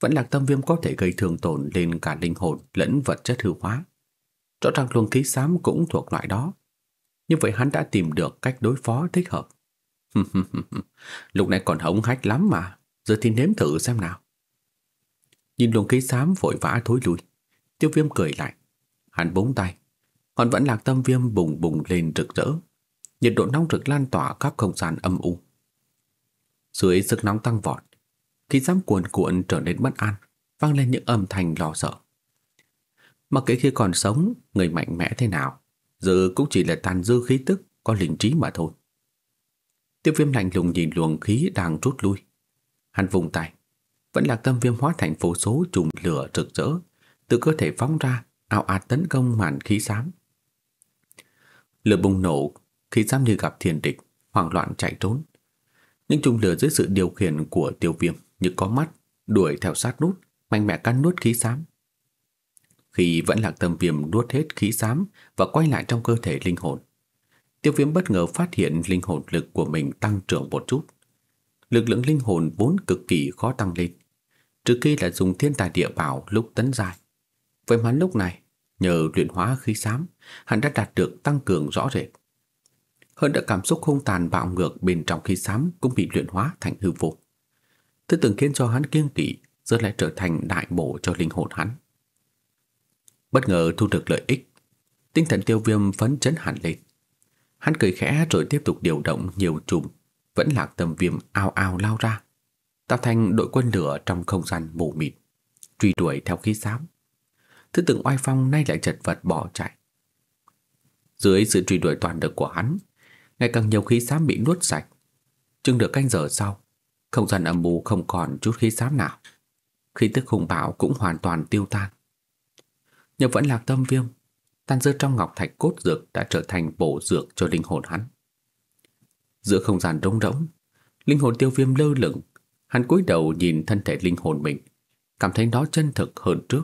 Vẫn lạc tâm viêm có thể gây thương tổn lên cả linh hồn lẫn vật chất hư hóa. Rõ ràng luồng khí xám cũng thuộc loại đó. Như vậy hắn đã tìm được cách đối phó thích hợp. [LAUGHS] Lúc này còn hống hách lắm mà, giờ thì nếm thử xem nào. Nhìn luồng khí xám vội vã thối lui, tiêu viêm cười lại. Hắn búng tay, còn vẫn lạc tâm viêm bùng bùng lên rực rỡ. Nhiệt độ nóng rực lan tỏa khắp không gian âm u. Dưới sức nóng tăng vọt, khí giám cuồn cuộn trở nên bất an, vang lên những âm thanh lo sợ. Mặc kệ khi còn sống, người mạnh mẽ thế nào, giờ cũng chỉ là tàn dư khí tức, có linh trí mà thôi. Tiêu viêm lạnh lùng nhìn luồng khí đang rút lui. Hắn vùng tay, vẫn là tâm viêm hóa thành vô số chùm lửa rực rỡ, từ cơ thể phóng ra, ảo ạt tấn công màn khí xám. Lửa bùng nổ, khí xám như gặp thiên địch, hoảng loạn chạy trốn. Những chùm lửa dưới sự điều khiển của tiêu viêm như có mắt, đuổi theo sát nút, mạnh mẽ cắn nuốt khí xám. Khi vẫn lạc tâm viêm nuốt hết khí xám và quay lại trong cơ thể linh hồn. Tiêu viêm bất ngờ phát hiện linh hồn lực của mình tăng trưởng một chút. Lực lượng linh hồn vốn cực kỳ khó tăng lên, trừ khi là dùng thiên tài địa bảo lúc tấn dài. Vậy mà lúc này, nhờ luyện hóa khí xám, hắn đã đạt được tăng cường rõ rệt. Hơn đã cảm xúc hung tàn bạo ngược bên trong khí xám cũng bị luyện hóa thành hư vô. Thứ từng khiến cho hắn kiêng kỵ giờ lại trở thành đại bổ cho linh hồn hắn. Bất ngờ thu được lợi ích, tinh thần tiêu viêm phấn chấn hẳn lên. Hắn cười khẽ rồi tiếp tục điều động nhiều chùm, vẫn lạc tầm viêm ao ao lao ra, tạo thành đội quân lửa trong không gian mù mịt, truy đuổi theo khí xám. Thứ từng oai phong nay lại chật vật bỏ chạy. Dưới sự truy đuổi toàn lực của hắn, ngày càng nhiều khí xám bị nuốt sạch. Chừng được canh giờ sau, không gian âm mù không còn chút khí xám nào. Khí tức hùng bạo cũng hoàn toàn tiêu tan, Nhưng vẫn lạc tâm viêm Tan dư trong ngọc thạch cốt dược Đã trở thành bổ dược cho linh hồn hắn Giữa không gian trống rỗng Linh hồn tiêu viêm lơ lửng Hắn cúi đầu nhìn thân thể linh hồn mình Cảm thấy nó chân thực hơn trước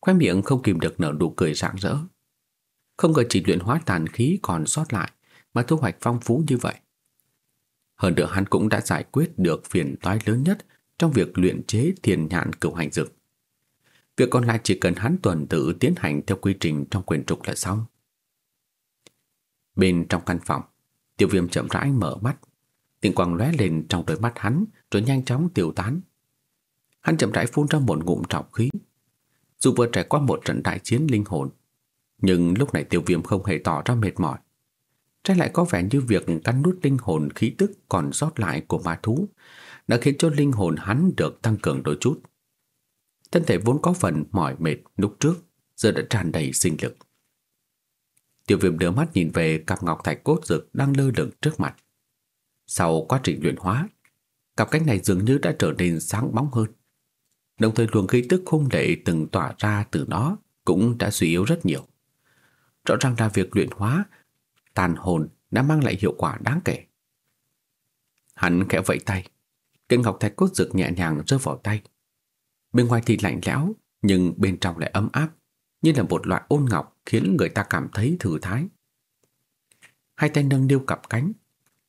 Khoe miệng không kìm được nở nụ cười rạng rỡ Không ngờ chỉ luyện hóa tàn khí còn sót lại Mà thu hoạch phong phú như vậy Hơn nữa hắn cũng đã giải quyết được phiền toái lớn nhất Trong việc luyện chế thiền nhạn cửu hành dược Việc còn lại chỉ cần hắn tuần tự tiến hành theo quy trình trong quyền trục là xong. Bên trong căn phòng, tiêu viêm chậm rãi mở mắt. Tình quang lóe lên trong đôi mắt hắn rồi nhanh chóng tiêu tán. Hắn chậm rãi phun ra một ngụm trọng khí. Dù vừa trải qua một trận đại chiến linh hồn, nhưng lúc này tiêu viêm không hề tỏ ra mệt mỏi. Trái lại có vẻ như việc cắn nút linh hồn khí tức còn sót lại của ma thú đã khiến cho linh hồn hắn được tăng cường đôi chút. Thân thể vốn có phần mỏi mệt lúc trước Giờ đã tràn đầy sinh lực tiêu viêm đưa mắt nhìn về cặp ngọc thạch cốt dược đang lơ lửng trước mặt. Sau quá trình luyện hóa, cặp cánh này dường như đã trở nên sáng bóng hơn. Đồng thời luồng khí tức hung lệ từng tỏa ra từ nó cũng đã suy yếu rất nhiều. Rõ ràng là việc luyện hóa, tàn hồn đã mang lại hiệu quả đáng kể. Hắn khẽ vẫy tay, cây ngọc thạch cốt dược nhẹ nhàng rơi vào tay, Bên ngoài thì lạnh lẽo, nhưng bên trong lại ấm áp, như là một loại ôn ngọc khiến người ta cảm thấy thư thái. Hai tay nâng niu cặp cánh,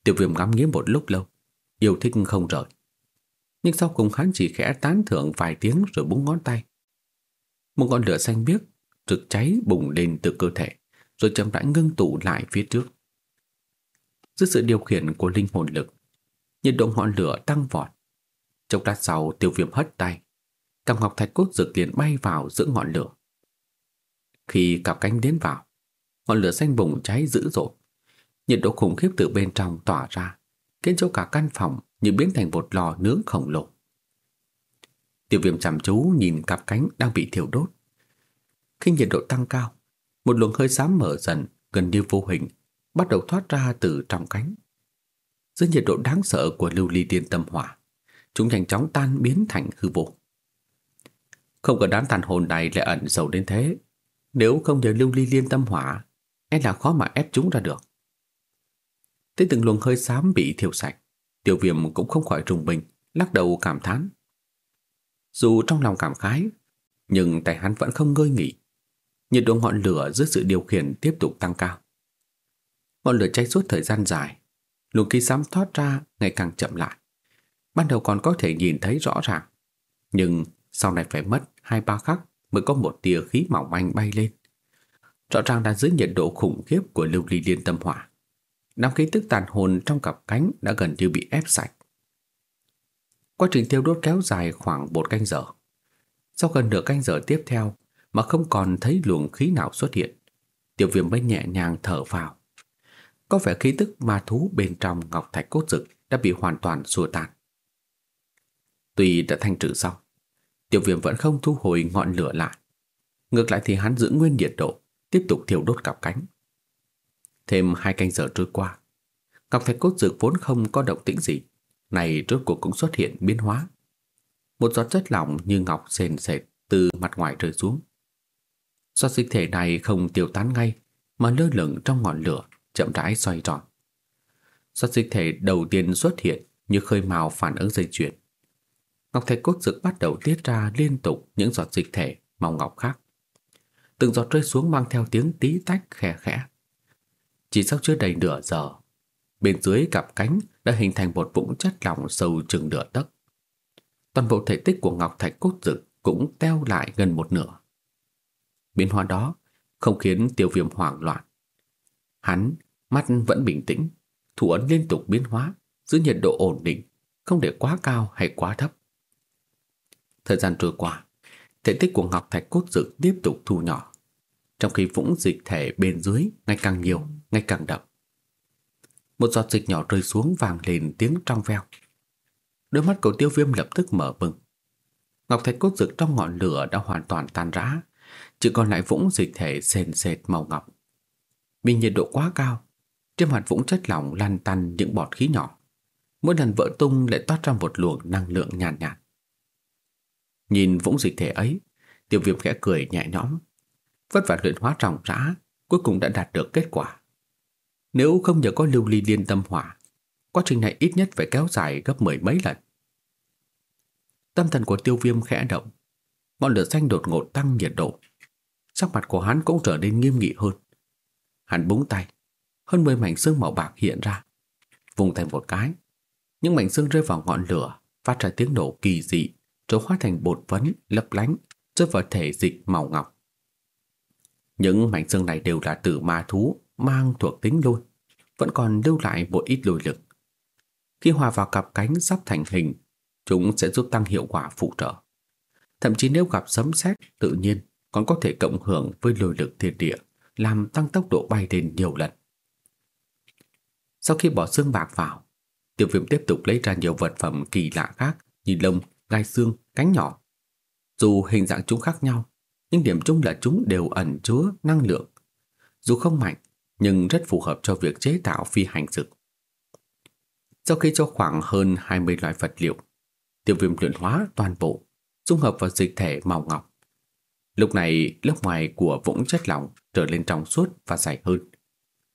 tiểu viêm ngắm nghía một lúc lâu, yêu thích không rời. Nhưng sau cùng hắn chỉ khẽ tán thưởng vài tiếng rồi búng ngón tay. Một ngọn lửa xanh biếc rực cháy bùng lên từ cơ thể, rồi chậm rãi ngưng tụ lại phía trước. Dưới sự điều khiển của linh hồn lực, nhiệt độ ngọn lửa tăng vọt. Trong lát sau, tiêu viêm hất tay, cặp ngọc thạch cốt rực liền bay vào giữa ngọn lửa. Khi cặp cánh đến vào, ngọn lửa xanh bùng cháy dữ dội. Nhiệt độ khủng khiếp từ bên trong tỏa ra, khiến cho cả căn phòng như biến thành một lò nướng khổng lồ. Tiểu viêm chăm chú nhìn cặp cánh đang bị thiêu đốt. Khi nhiệt độ tăng cao, một luồng hơi xám mở dần, gần như vô hình, bắt đầu thoát ra từ trong cánh. Dưới nhiệt độ đáng sợ của lưu ly tiên tâm hỏa, chúng nhanh chóng tan biến thành hư vô. Không có đám tàn hồn này lại ẩn sâu đến thế Nếu không nhờ lưu ly liên tâm hỏa E là khó mà ép chúng ra được Tới từng luồng hơi xám bị thiêu sạch Tiểu viêm cũng không khỏi rùng bình Lắc đầu cảm thán Dù trong lòng cảm khái, Nhưng tay hắn vẫn không ngơi nghỉ Nhiệt độ ngọn lửa dưới sự điều khiển tiếp tục tăng cao Ngọn lửa cháy suốt thời gian dài, Luồng khí xám thoát ra ngày càng chậm lại Ban đầu còn có thể nhìn thấy rõ ràng, Nhưng sau này phải mất hai ba khắc mới có một tia khí mỏng manh bay lên. Rõ ràng là dưới nhiệt độ khủng khiếp của lưu ly liên tâm hỏa. Năm khí tức tàn hồn trong cặp cánh đã gần như bị ép sạch. Quá trình tiêu đốt kéo dài khoảng một canh giờ. Sau gần nửa canh giờ tiếp theo mà không còn thấy luồng khí nào xuất hiện, tiểu viêm mới nhẹ nhàng thở vào. Có vẻ khí tức ma thú bên trong ngọc thạch cốt dực đã bị hoàn toàn xua tan. Tuy đã thanh trừ xong, Tiểu viêm vẫn không thu hồi ngọn lửa lại. Ngược lại thì hắn giữ nguyên nhiệt độ, tiếp tục thiêu đốt cặp cánh. Thêm hai canh giờ trôi qua, ngọc thạch cốt dược vốn không có động tĩnh gì, này rốt cuộc cũng xuất hiện biến hóa. Một giọt chất lỏng như ngọc sền sệt từ mặt ngoài rơi xuống. Giọt dịch thể này không tiêu tán ngay, mà lơ lửng trong ngọn lửa, chậm rãi xoay tròn. Giọt dịch thể đầu tiên xuất hiện như khơi mào phản ứng dây chuyền. Ngọc thạch cốt dược bắt đầu tiết ra liên tục những giọt dịch thể màu ngọc khác. Từng giọt rơi xuống mang theo tiếng tí tách khẽ khẽ. Chỉ sau chưa đầy nửa giờ, bên dưới cặp cánh đã hình thành một vũng chất lỏng sâu chừng nửa tấc. Toàn bộ thể tích của ngọc thạch cốt dược cũng teo lại gần một nửa. Biến hóa đó không khiến tiêu viêm hoảng loạn. Hắn, mắt vẫn bình tĩnh, thủ ấn liên tục biến hóa, giữ nhiệt độ ổn định, không để quá cao hay quá thấp. Thời gian trôi qua, thể tích của ngọc thạch cốt dực tiếp tục thu nhỏ, trong khi vũng dịch thể bên dưới ngày càng nhiều, ngày càng đậm. Một giọt dịch nhỏ rơi xuống vàng lên tiếng trong veo. Đôi mắt của tiêu viêm lập tức mở bừng. Ngọc thạch cốt dược trong ngọn lửa đã hoàn toàn tan rã, chỉ còn lại vũng dịch thể sền sệt màu ngọc. Vì nhiệt độ quá cao, trên mặt vũng chất lỏng lan tăn những bọt khí nhỏ. Mỗi lần vỡ tung lại toát ra một luồng năng lượng nhàn nhạt, nhạt. Nhìn vũng dịch thể ấy, tiêu viêm khẽ cười nhẹ nhõm. vất vả luyện hóa trọng rã, cuối cùng đã đạt được kết quả. Nếu không nhờ có lưu ly liên tâm hỏa, quá trình này ít nhất phải kéo dài gấp mười mấy lần. Tâm thần của tiêu viêm khẽ động, ngọn lửa xanh đột ngột tăng nhiệt độ. Sắc mặt của hắn cũng trở nên nghiêm nghị hơn. Hắn búng tay, hơn 10 mảnh xương màu bạc hiện ra. Vùng tay một cái, những mảnh xương rơi vào ngọn lửa, phát ra tiếng nổ kỳ dị, rồi hóa thành bột phấn lấp lánh, rơi vào thể dịch màu ngọc. Những mảnh xương này đều là tử ma thú mang thuộc tính lôi, vẫn còn lưu lại một ít lôi lực. Khi hòa vào cặp cánh sắp thành hình, chúng sẽ giúp tăng hiệu quả phụ trợ. Thậm chí nếu gặp sấm sét tự nhiên còn có thể cộng hưởng với lôi lực thiên địa, làm tăng tốc độ bay lên nhiều lần. Sau khi bỏ xương bạc vào, tiểu viêm tiếp tục lấy ra nhiều vật phẩm kỳ lạ khác như lông, gai xương, cánh nhỏ. Dù hình dạng chúng khác nhau, nhưng điểm chung là chúng đều ẩn chứa năng lượng. Dù không mạnh, nhưng rất phù hợp cho việc chế tạo phi hành dược. Sau khi cho khoảng hơn 20 loại vật liệu, tiêu viêm luyện hóa toàn bộ, dung hợp vào dịch thể màu ngọc. Lúc này, lớp ngoài của vũng chất lỏng trở lên trong suốt và dày hơn.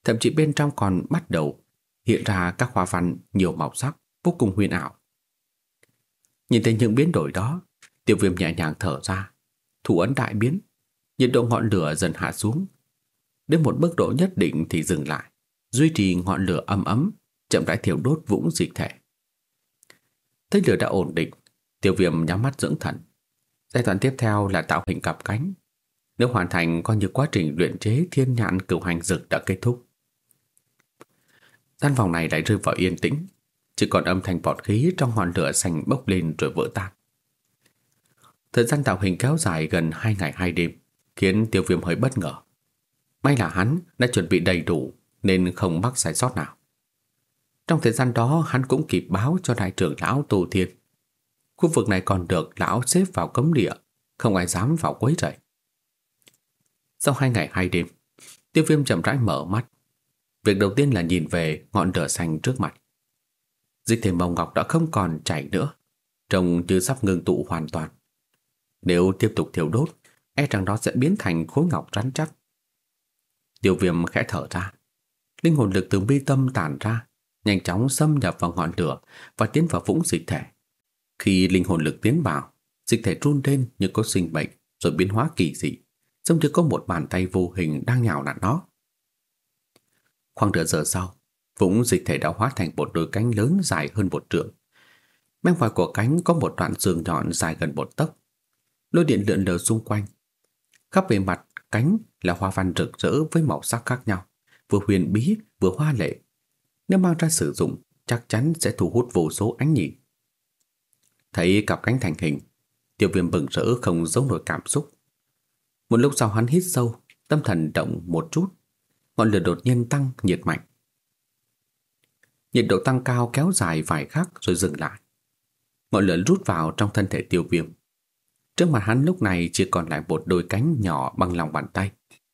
Thậm chí bên trong còn bắt đầu hiện ra các hoa văn nhiều màu sắc vô cùng huyền ảo. Nhìn thấy những biến đổi đó, tiêu viêm nhẹ nhàng thở ra, thủ ấn đại biến, nhiệt độ ngọn lửa dần hạ xuống. Đến một mức độ nhất định thì dừng lại, duy trì ngọn lửa ấm ấm, chậm rãi thiêu đốt vũng dịch thể. Thấy lửa đã ổn định, tiêu viêm nhắm mắt dưỡng thần. Giai đoạn tiếp theo là tạo hình cặp cánh. Nếu hoàn thành coi như quá trình luyện chế thiên nhãn cửu hành dược đã kết thúc. Gian phòng này lại rơi vào yên tĩnh, chỉ còn âm thanh bọt khí trong ngọn lửa xanh bốc lên rồi vỡ tan. Thời gian tạo hình kéo dài gần hai ngày hai đêm, khiến tiêu viêm hơi bất ngờ. May là hắn đã chuẩn bị đầy đủ nên không mắc sai sót nào. Trong thời gian đó hắn cũng kịp báo cho đại trưởng lão Tô Thiên. Khu vực này còn được lão xếp vào cấm địa, không ai dám vào quấy rầy. Sau hai ngày hai đêm, tiêu viêm chậm rãi mở mắt, Việc đầu tiên là nhìn về ngọn lửa xanh trước mặt. Dịch thể màu ngọc đã không còn chảy nữa, trông như sắp ngừng tụ hoàn toàn. Nếu tiếp tục thiêu đốt, e rằng nó sẽ biến thành khối ngọc rắn chắc. Tiêu viêm khẽ thở ra. Linh hồn lực từ bi tâm tản ra, nhanh chóng xâm nhập vào ngọn lửa và tiến vào vũng dịch thể. Khi linh hồn lực tiến vào, dịch thể run lên như có sinh bệnh rồi biến hóa kỳ dị, giống như có một bàn tay vô hình đang nhào nặn nó. Khoảng nửa giờ sau, vũng dịch thể đã hóa thành một đôi cánh lớn dài hơn một trượng. Bên ngoài của cánh có một đoạn xương nhọn dài gần một tấc. Lôi điện lượn lờ xung quanh. Khắp bề mặt cánh là hoa văn rực rỡ với màu sắc khác nhau, vừa huyền bí vừa hoa lệ. Nếu mang ra sử dụng, chắc chắn sẽ thu hút vô số ánh nhìn. Thấy cặp cánh thành hình, tiêu viêm bừng rỡ không giấu nổi cảm xúc. Một lúc sau hắn hít sâu, tâm thần động một chút ngọn lửa đột nhiên tăng nhiệt mạnh. Nhiệt độ tăng cao kéo dài vài khắc rồi dừng lại. Ngọn lửa rút vào trong thân thể tiêu viêm. Trước mặt hắn lúc này chỉ còn lại một đôi cánh nhỏ bằng lòng bàn tay,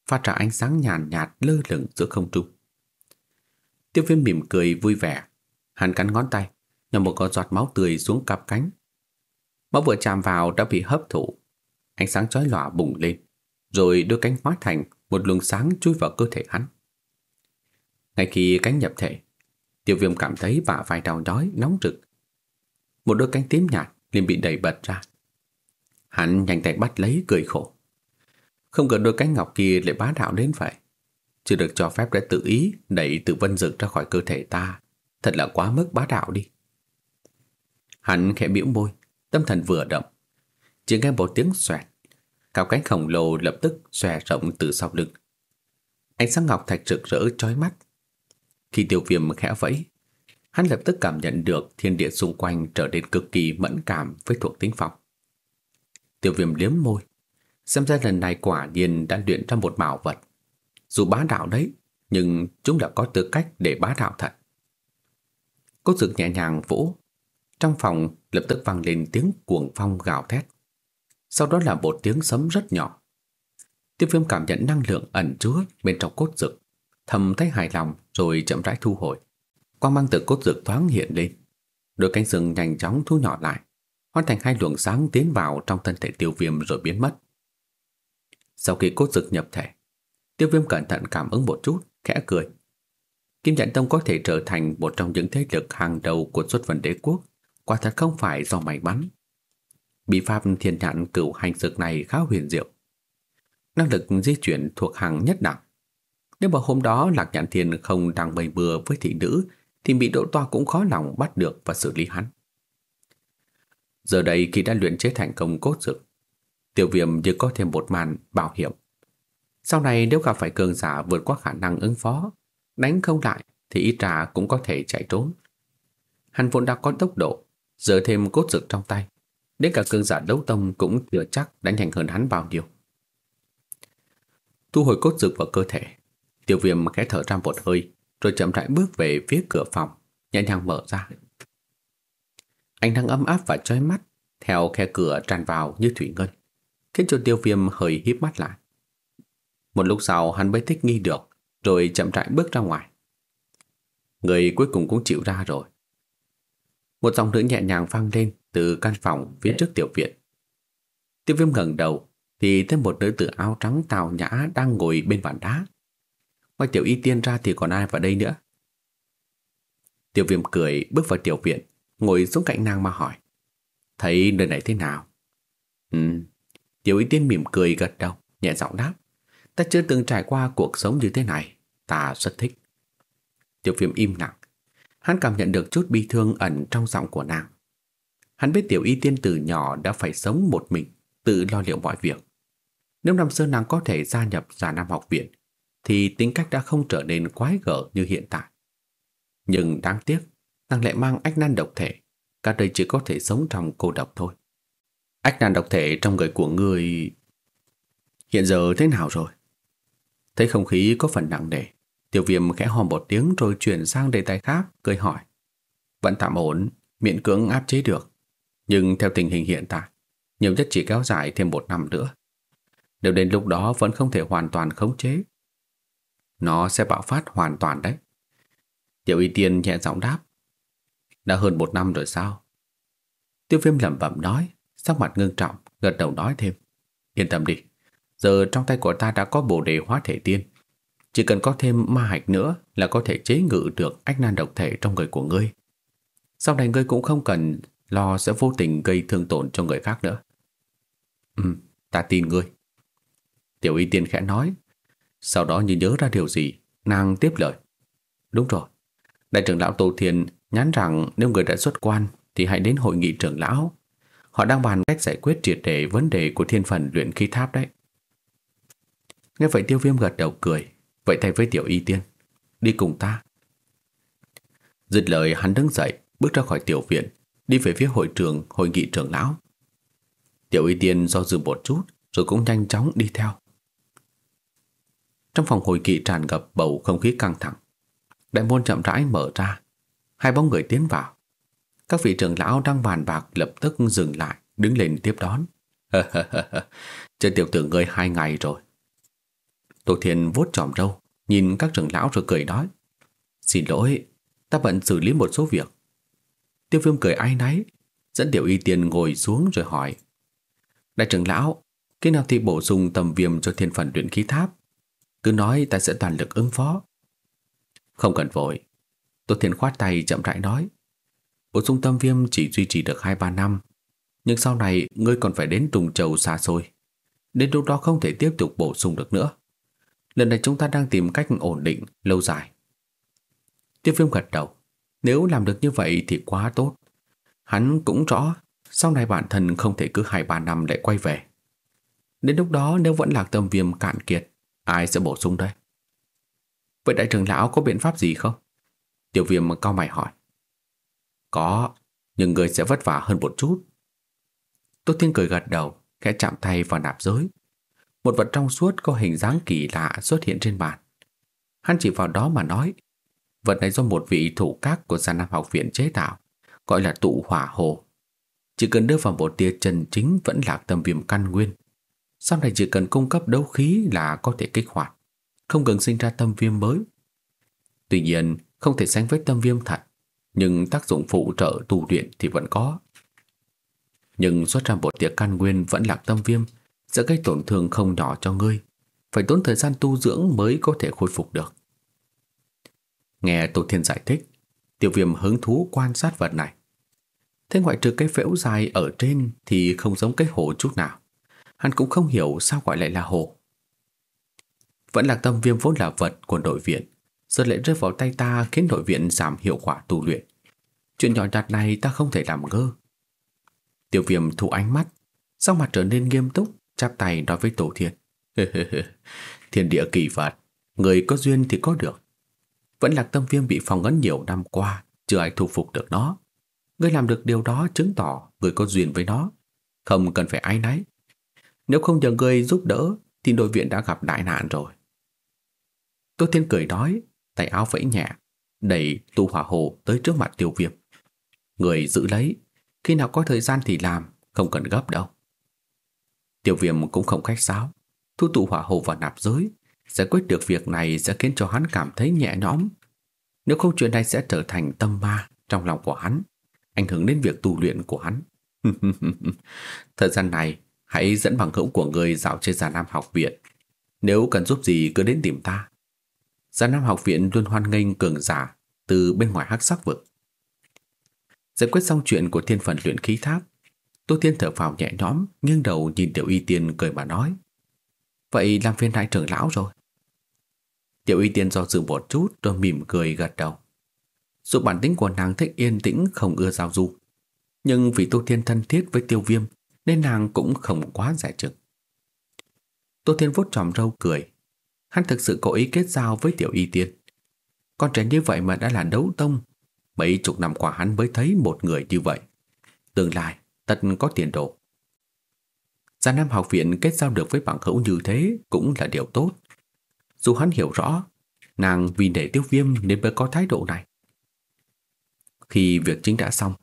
phát ra ánh sáng nhàn nhạt, lơ lửng giữa không trung. Tiêu viêm mỉm cười vui vẻ. Hắn cắn ngón tay, nhằm một con giọt máu tươi xuống cặp cánh. Máu vừa chạm vào đã bị hấp thụ. Ánh sáng chói lòa bùng lên, rồi đôi cánh hóa thành một luồng sáng chui vào cơ thể hắn. Ngay khi cánh nhập thể, tiêu viêm cảm thấy bả vai đau nhói, nóng rực. Một đôi cánh tím nhạt liền bị đẩy bật ra. Hắn nhanh tay bắt lấy cười khổ. Không ngờ đôi cánh ngọc kia lại bá đạo đến vậy. Chưa được cho phép để tự ý đẩy tự vân dược ra khỏi cơ thể ta. Thật là quá mức bá đạo đi. Hắn khẽ biểu môi, tâm thần vừa động. Chỉ nghe một tiếng xoẹt Cao cánh khổng lồ lập tức xòe rộng từ sau lưng. Ánh sáng ngọc thạch rực rỡ chói mắt. Khi tiêu viêm khẽ vẫy, hắn lập tức cảm nhận được thiên địa xung quanh trở nên cực kỳ mẫn cảm với thuộc tính phong. Tiêu viêm liếm môi, xem ra lần này quả nhiên đã luyện ra một bảo vật. Dù bá đạo đấy, nhưng chúng đã có tư cách để bá đạo thật. Cốt dược nhẹ nhàng vỗ, trong phòng lập tức vang lên tiếng cuồng phong gào thét sau đó là một tiếng sấm rất nhỏ. Tiêu viêm cảm nhận năng lượng ẩn chứa bên trong cốt dược, thầm thấy hài lòng rồi chậm rãi thu hồi. Quang mang từ cốt dược thoáng hiện lên, đôi cánh rừng nhanh chóng thu nhỏ lại, hóa thành hai luồng sáng tiến vào trong thân thể tiêu viêm rồi biến mất. Sau khi cốt dực nhập thể, tiêu viêm cẩn thận cảm ứng một chút, khẽ cười. Kim Nhãn Tông có thể trở thành một trong những thế lực hàng đầu của xuất vận đế quốc, quả thật không phải do may mắn. Bí pháp thiên nhãn cửu hành dược này khá huyền diệu. Năng lực di chuyển thuộc hàng nhất đẳng. Nếu mà hôm đó Lạc Nhãn Thiên không đang bày bừa với thị nữ thì bị độ toa cũng khó lòng bắt được và xử lý hắn. Giờ đây khi đã luyện chế thành công cốt dược, tiểu viêm như có thêm một màn bảo hiểm. Sau này nếu gặp phải cường giả vượt qua khả năng ứng phó, đánh không lại thì ít ra cũng có thể chạy trốn. Hắn vốn đã có tốc độ, giờ thêm cốt dược trong tay. Đến cả cường giả đấu tông cũng chưa chắc đánh nhanh hơn hắn bao nhiêu. Thu hồi cốt dược vào cơ thể, tiểu viêm khẽ thở ra một hơi, rồi chậm rãi bước về phía cửa phòng, nhẹ nhàng mở ra. Ánh nắng ấm áp và chói mắt theo khe cửa tràn vào như thủy ngân, khiến cho tiêu viêm hơi híp mắt lại. Một lúc sau hắn mới thích nghi được, rồi chậm rãi bước ra ngoài. Người cuối cùng cũng chịu ra rồi. Một dòng nữ nhẹ nhàng vang lên từ căn phòng phía trước tiểu viện. Tiêu viêm ngẩng đầu thì thấy một nữ tử áo trắng tào nhã đang ngồi bên bàn đá. Ngoài tiểu y tiên ra thì còn ai vào đây nữa? Tiểu viêm cười bước vào tiểu viện, ngồi xuống cạnh nàng mà hỏi. Thấy nơi này thế nào? Ừ, tiểu y tiên mỉm cười gật đầu, nhẹ giọng đáp. Ta chưa từng trải qua cuộc sống như thế này, ta rất thích. Tiểu viêm im lặng, hắn cảm nhận được chút bi thương ẩn trong giọng của nàng. Hắn biết tiểu y tiên từ nhỏ đã phải sống một mình, tự lo liệu mọi việc. Nếu năm xưa nàng có thể gia nhập giả nam học viện, thì tính cách đã không trở nên quái gở như hiện tại. Nhưng đáng tiếc, nàng lại mang ách nan độc thể, cả đời chỉ có thể sống trong cô độc thôi. Ách nan độc thể trong người của người... Hiện giờ thế nào rồi? Thấy không khí có phần nặng nề, tiểu viêm khẽ hòm một tiếng rồi chuyển sang đề tài khác, cười hỏi. Vẫn tạm ổn, miễn cưỡng áp chế được. Nhưng theo tình hình hiện tại, nhiều nhất chỉ kéo dài thêm một năm nữa. Nếu đến lúc đó vẫn không thể hoàn toàn khống chế, nó sẽ bạo phát hoàn toàn đấy. Tiểu y tiên nhẹ giọng đáp. Đã hơn một năm rồi sao? Tiêu viêm lẩm bẩm nói, sắc mặt ngưng trọng, gật đầu nói thêm. Yên tâm đi, giờ trong tay của ta đã có bồ đề hóa thể tiên. Chỉ cần có thêm ma hạch nữa là có thể chế ngự được ách nan độc thể trong người của ngươi. Sau này ngươi cũng không cần lo sẽ vô tình gây thương tổn cho người khác nữa. Ừ, ta tin ngươi. Tiểu y tiên khẽ nói, sau đó như nhớ ra điều gì, nàng tiếp lời. Đúng rồi, đại trưởng lão Tô Thiên nhắn rằng nếu người đã xuất quan thì hãy đến hội nghị trưởng lão. Họ đang bàn cách giải quyết triệt để vấn đề của thiên phần luyện khí tháp đấy. Nghe vậy tiêu viêm gật đầu cười, vậy thay với tiểu y tiên, đi cùng ta. Dứt lời hắn đứng dậy, bước ra khỏi tiểu viện, đi về phía hội trường hội nghị trưởng lão. Tiểu y tiên do dự một chút, rồi cũng nhanh chóng đi theo. Trong phòng hội nghị tràn ngập bầu không khí căng thẳng. Đại môn chậm rãi mở ra. Hai bóng người tiến vào. Các vị trưởng lão đang bàn bạc lập tức dừng lại, đứng lên tiếp đón. [LAUGHS] Chơi tiểu tử ngươi hai ngày rồi. Tô Thiên vuốt tròm râu, nhìn các trưởng lão rồi cười nói. Xin lỗi, ta bận xử lý một số việc. Tiêu viêm cười ai nấy, dẫn tiểu y tiền ngồi xuống rồi hỏi. Đại trưởng lão, khi nào thì bổ sung tầm viêm cho thiên phần luyện khí tháp? Cứ nói ta sẽ toàn lực ứng phó Không cần vội Tô thiện khoát tay, chậm rãi nói Bổ sung tâm viêm chỉ duy trì được 2-3 năm, Nhưng sau này Ngươi còn phải đến trùng châu xa xôi. Đến lúc đó không thể tiếp tục bổ sung được nữa. Lần này chúng ta đang tìm cách ổn định Lâu dài. Tiếp viêm gật đầu, Nếu làm được như vậy thì quá tốt. Hắn cũng rõ, Sau này bản thân không thể cứ 2-3 năm lại quay về. Đến lúc đó nếu vẫn lạc tâm viêm cạn kiệt, Ai sẽ bổ sung đây? Vậy đại trưởng lão có biện pháp gì không? Tiểu viêm cao mày hỏi. Có, nhưng người sẽ vất vả hơn một chút. Tô Thiên cười gật đầu, khẽ chạm tay vào nạp giới. Một vật trong suốt có hình dáng kỳ lạ xuất hiện trên bàn. Hắn chỉ vào đó mà nói, vật này do một vị thủ các của Gia Nam học viện chế tạo, gọi là tụ hỏa hồ. Chỉ cần đưa vào một tia chân chính vẫn là tâm viêm căn nguyên, sau này chỉ cần cung cấp đấu khí là có thể kích hoạt, không cần sinh ra tâm viêm mới. Tuy nhiên, không thể sánh với tâm viêm thật, nhưng tác dụng phụ trợ tu luyện thì vẫn có. Nhưng xuất ra một tiệc căn nguyên vẫn là tâm viêm, sẽ gây tổn thương không nhỏ cho ngươi, phải tốn thời gian tu dưỡng mới có thể khôi phục được. Nghe Tô Thiên giải thích, tiểu Viêm hứng thú quan sát vật này. Thế ngoại trừ cái phễu dài ở trên thì không giống cái hồ chút nào. Hắn cũng không hiểu sao gọi lại là hồ. Vẫn lạc tâm viêm vốn là vật của đội viện, giờ lại rơi vào tay ta khiến đội viện giảm hiệu quả tu luyện. Chuyện nhỏ nhặt này ta không thể làm ngơ. tiểu viêm thu ánh mắt, sau mặt trở nên nghiêm túc, chắp tay nói với Tổ Thiên. [LAUGHS] Thiên địa kỳ phạt, người có duyên thì có được. Vẫn lạc tâm viêm bị phòng ấn nhiều năm qua, chưa ai thu phục được nó. Ngươi làm được điều đó chứng tỏ người có duyên với nó, không cần phải ai nấy. Nếu không nhờ ngươi giúp đỡ thì đội viện đã gặp đại nạn rồi. Tô Thiên cười nói, tay áo vẫy nhẹ, đẩy tu hỏa hồ tới trước mặt tiêu viêm. Người giữ lấy, khi nào có thời gian thì làm, không cần gấp đâu. Tiêu viêm cũng không khách sáo, thu tụ hỏa hồ vào nạp giới, giải quyết được việc này sẽ khiến cho hắn cảm thấy nhẹ nhõm. Nếu không chuyện này sẽ trở thành tâm ma trong lòng của hắn, ảnh hưởng đến việc tu luyện của hắn. [LAUGHS] Thời gian này, hãy dẫn bằng hữu của người dạo trên Già Nam học viện. Nếu cần giúp gì cứ đến tìm ta. Già Nam học viện luôn hoan nghênh cường giả từ bên ngoài hắc sắc vực. Giải quyết xong chuyện của thiên phần luyện khí tháp, Tô Thiên thở phào nhẹ nhõm, nghiêng đầu nhìn Tiểu Y Tiên cười mà nói. Vậy làm phiên đại trưởng lão rồi. Tiểu Y Tiên do dự một chút rồi mỉm cười gật đầu. Dù bản tính của nàng thích yên tĩnh không ưa giao du, nhưng vì Tô Thiên thân thiết với tiêu viêm nên nàng cũng không quá giải trực. Tô Thiên vuốt tròm râu cười. Hắn thực sự cố ý kết giao với Tiểu Y Tiên. Con trẻ như vậy mà đã là đấu tông. Mấy chục năm qua hắn mới thấy một người như vậy. Tương lai, tất có tiền đồ. Gia Nam học viện kết giao được với bạn hữu như thế cũng là điều tốt. Dù hắn hiểu rõ, nàng vì để tiêu viêm nên mới có thái độ này. Khi việc chính đã xong,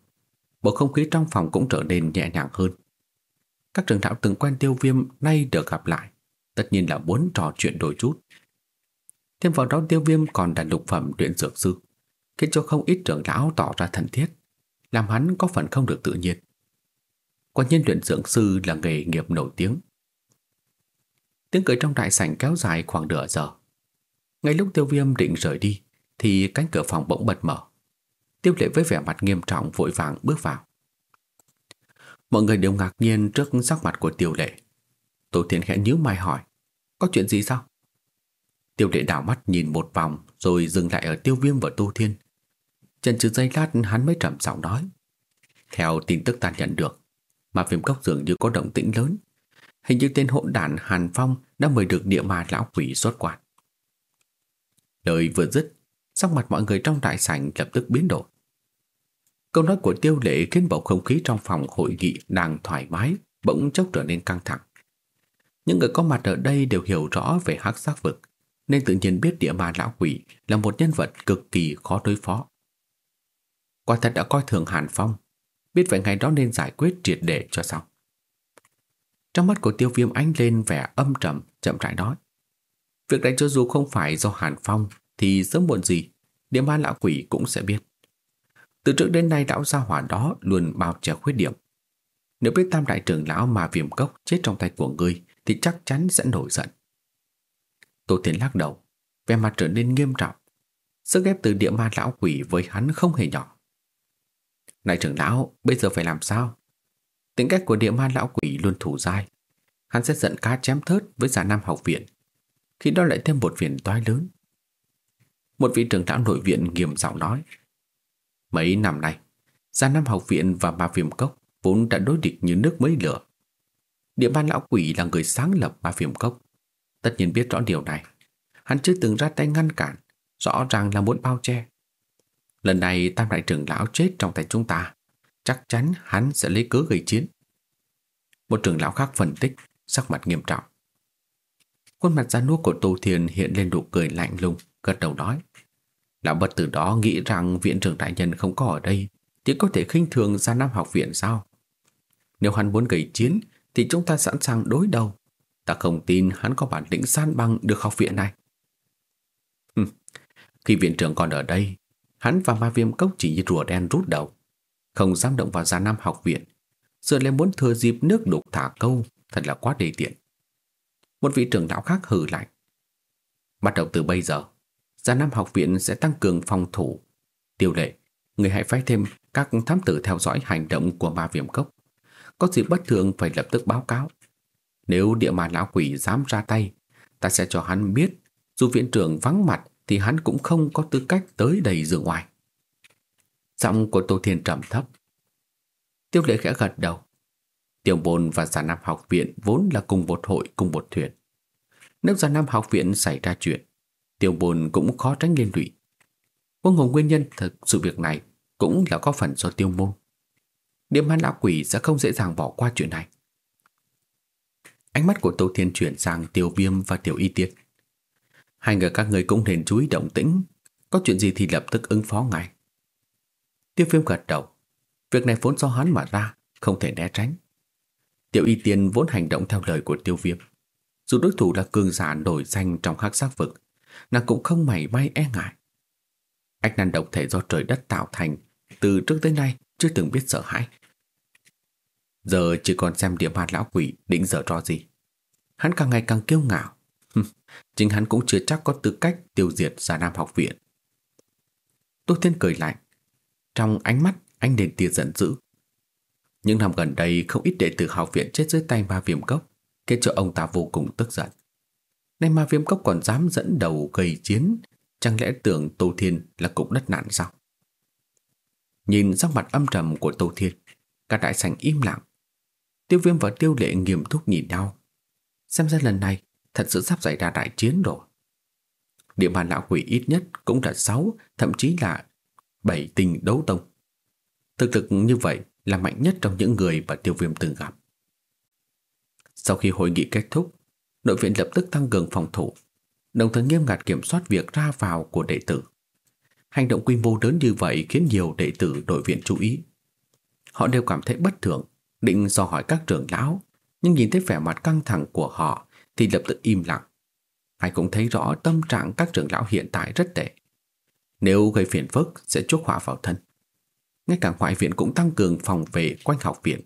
bầu không khí trong phòng cũng trở nên nhẹ nhàng hơn. Các trưởng lão từng quen tiêu viêm nay được gặp lại, tất nhiên là muốn trò chuyện đôi chút. Thêm vào đó tiêu viêm còn là lục phẩm luyện dược sư, khiến cho không ít trưởng lão tỏ ra thân thiết, làm hắn có phần không được tự nhiên. Quả nhiên luyện dưỡng sư là nghề nghiệp nổi tiếng. Tiếng cười trong đại sảnh kéo dài khoảng nửa giờ. Ngay lúc tiêu viêm định rời đi, thì cánh cửa phòng bỗng bật mở. Tiêu lệ với vẻ mặt nghiêm trọng vội vàng bước vào. Mọi người đều ngạc nhiên trước sắc mặt của tiêu lệ. tổ tiên khẽ nhíu mày hỏi, có chuyện gì sao? Tiêu lệ đảo mắt nhìn một vòng rồi dừng lại ở tiêu viêm và Tu Thiên. Chần chừ giây lát hắn mới trầm giọng nói. Theo tin tức ta nhận được, mà viêm cốc dường như có động tĩnh lớn. Hình như tên hỗn đản Hàn Phong đã mời được địa ma lão quỷ xuất quan. Lời vừa dứt, sắc mặt mọi người trong đại sảnh lập tức biến đổi. Câu nói của tiêu lệ khiến bầu không khí trong phòng hội nghị đang thoải mái, bỗng chốc trở nên căng thẳng. Những người có mặt ở đây đều hiểu rõ về hắc sắc vực, nên tự nhiên biết địa ma lão quỷ là một nhân vật cực kỳ khó đối phó. Quả thật đã coi thường Hàn Phong, biết vậy ngày đó nên giải quyết triệt để cho xong. Trong mắt của tiêu viêm ánh lên vẻ âm trầm, chậm rãi nói. Việc này cho dù không phải do Hàn Phong thì sớm muộn gì, địa ma lão quỷ cũng sẽ biết. Từ trước đến nay lão gia hỏa đó luôn bao che khuyết điểm. Nếu biết tam đại trưởng lão mà viêm cốc chết trong tay của ngươi thì chắc chắn sẽ nổi giận. Tô Thiên lắc đầu, vẻ mặt trở nên nghiêm trọng. Sức ép từ địa ma lão quỷ với hắn không hề nhỏ. Này trưởng lão, bây giờ phải làm sao? Tính cách của địa ma lão quỷ luôn thủ dai. Hắn sẽ giận cá chém thớt với giả nam học viện. Khi đó lại thêm một phiền toái lớn. Một vị trưởng lão nội viện nghiêm giọng nói. Mấy năm nay, Gia Nam học viện và ma viêm cốc vốn đã đối địch như nước mấy lửa. Địa ban lão quỷ là người sáng lập ma phiểm cốc. Tất nhiên biết rõ điều này. Hắn chưa từng ra tay ngăn cản, rõ ràng là muốn bao che. Lần này tam đại trưởng lão chết trong tay chúng ta, chắc chắn hắn sẽ lấy cớ gây chiến. Một trưởng lão khác phân tích, sắc mặt nghiêm trọng. Khuôn mặt ra nuốt của Tô Thiền hiện lên nụ cười lạnh lùng, gật đầu nói. Lão bất từ đó nghĩ rằng viện trưởng đại nhân không có ở đây thì có thể khinh thường ra Nam học viện sao? Nếu hắn muốn gây chiến thì chúng ta sẵn sàng đối đầu. Ta không tin hắn có bản lĩnh san băng được học viện này. Khi viện trưởng còn ở đây, hắn và ma viêm cốc chỉ như rùa đen rút đầu. Không dám động vào gia Nam học viện. Giờ lại muốn thừa dịp nước đục thả câu thật là quá đề tiện. Một vị trưởng lão khác hừ lạnh. Bắt đầu từ bây giờ, Gia Nam học viện sẽ tăng cường phòng thủ. Tiêu lệ, người hãy phái thêm các thám tử theo dõi hành động của ma viêm cốc. Có gì bất thường phải lập tức báo cáo. Nếu địa ma lão quỷ dám ra tay, ta sẽ cho hắn biết dù viện trưởng vắng mặt thì hắn cũng không có tư cách tới đầy giường ngoài. Giọng của Tô Thiên trầm thấp. Tiêu lệ khẽ gật đầu. Tiểu bồn và giả nam học viện vốn là cùng một hội cùng một thuyền. Nếu giả nam học viện xảy ra chuyện, tiểu bồn cũng khó tránh liên lụy. Vô ngùng nguyên nhân thực sự việc này cũng là có phần do tiêu môn. Điểm hắn lão quỷ sẽ không dễ dàng bỏ qua chuyện này. Ánh mắt của Tô Thiên chuyển sang Tiểu Viêm và Tiểu Y Tiết. Hai người các người cũng nên chú ý động tĩnh, có chuyện gì thì lập tức ứng phó ngay. Tiêu Viêm gật đầu, việc này vốn do hắn mà ra, không thể né tránh. Tiểu Y Tiên vốn hành động theo lời của Tiêu Viêm. Dù đối thủ là cường giả nổi danh trong hắc sắc vực, nàng cũng không mảy may e ngại. Ách nan độc thể do trời đất tạo thành, từ trước tới nay chưa từng biết sợ hãi. Giờ chỉ còn xem địa bàn lão quỷ định dở trò gì. Hắn càng ngày càng kiêu ngạo. Chính hắn cũng chưa chắc có tư cách tiêu diệt giả nam học viện. Tô Thiên cười lạnh. Trong ánh mắt anh đền tia giận dữ. Những năm gần đây không ít đệ tử học viện chết dưới tay ma viêm cốc, khiến cho ông ta vô cùng tức giận. Nay ma viêm cốc còn dám dẫn đầu gây chiến, chẳng lẽ tưởng Tô Thiên là cục đất nạn sao? Nhìn sắc mặt âm trầm của Tô Thiên, cả đại sảnh im lặng. Tiêu viêm và tiêu lệ nghiêm túc nhìn nhau. Xem ra lần này thật sự sắp xảy ra đại chiến rồi. Địa bàn lão quỷ ít nhất cũng là 6, thậm chí là 7 tình đấu tông. Thực lực như vậy là mạnh nhất trong những người mà tiêu viêm từng gặp. Sau khi hội nghị kết thúc, đội viện lập tức tăng cường phòng thủ, đồng thời nghiêm ngặt kiểm soát việc ra vào của đệ tử. Hành động quy mô lớn như vậy khiến nhiều đệ tử đội viện chú ý. Họ đều cảm thấy bất thường, định dò hỏi các trưởng lão, nhưng nhìn thấy vẻ mặt căng thẳng của họ thì lập tức im lặng. Ai cũng thấy rõ tâm trạng các trưởng lão hiện tại rất tệ. Nếu gây phiền phức sẽ chuốc họa vào thân. Ngay cả ngoại viện cũng tăng cường phòng vệ quanh học viện.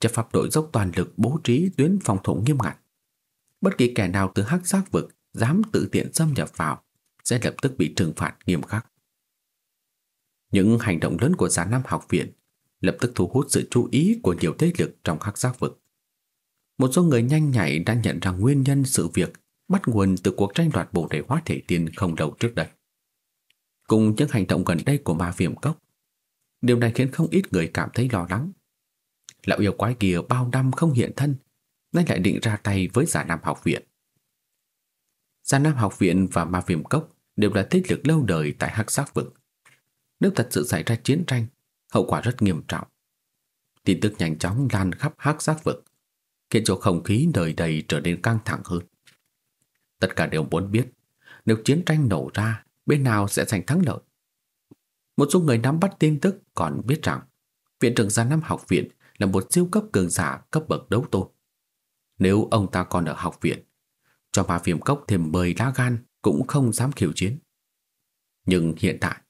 Chấp pháp đội dốc toàn lực bố trí tuyến phòng thủ nghiêm ngặt. Bất kỳ kẻ nào từ hắc giác vực dám tự tiện xâm nhập vào sẽ lập tức bị trừng phạt nghiêm khắc. Những hành động lớn của già nam học viện lập tức thu hút sự chú ý của nhiều thế lực trong hắc giác vực. Một số người nhanh nhạy đã nhận ra nguyên nhân sự việc bắt nguồn từ cuộc tranh đoạt bộ đề hóa thể tiên không lâu trước đây. Cùng những hành động gần đây của ma viêm cốc, điều này khiến không ít người cảm thấy lo lắng. Lão yêu quái kia bao năm không hiện thân, nay lại định ra tay với giả nam học viện. Giả nam học viện và ma viêm cốc đều là thế lực lâu đời tại hắc sắc vực. Nếu thật sự xảy ra chiến tranh, hậu quả rất nghiêm trọng. Tin tức nhanh chóng lan khắp hắc giác vực, khiến cho không khí nơi đầy trở nên căng thẳng hơn. Tất cả đều muốn biết, nếu chiến tranh nổ ra, bên nào sẽ giành thắng lợi. Một số người nắm bắt tin tức còn biết rằng Viện trưởng Gia Nam học viện là một siêu cấp cường giả cấp bậc đấu tôn. Nếu ông ta còn ở học viện, cho bà viêm cốc thêm 10 lá gan cũng không dám khiêu chiến. Nhưng hiện tại,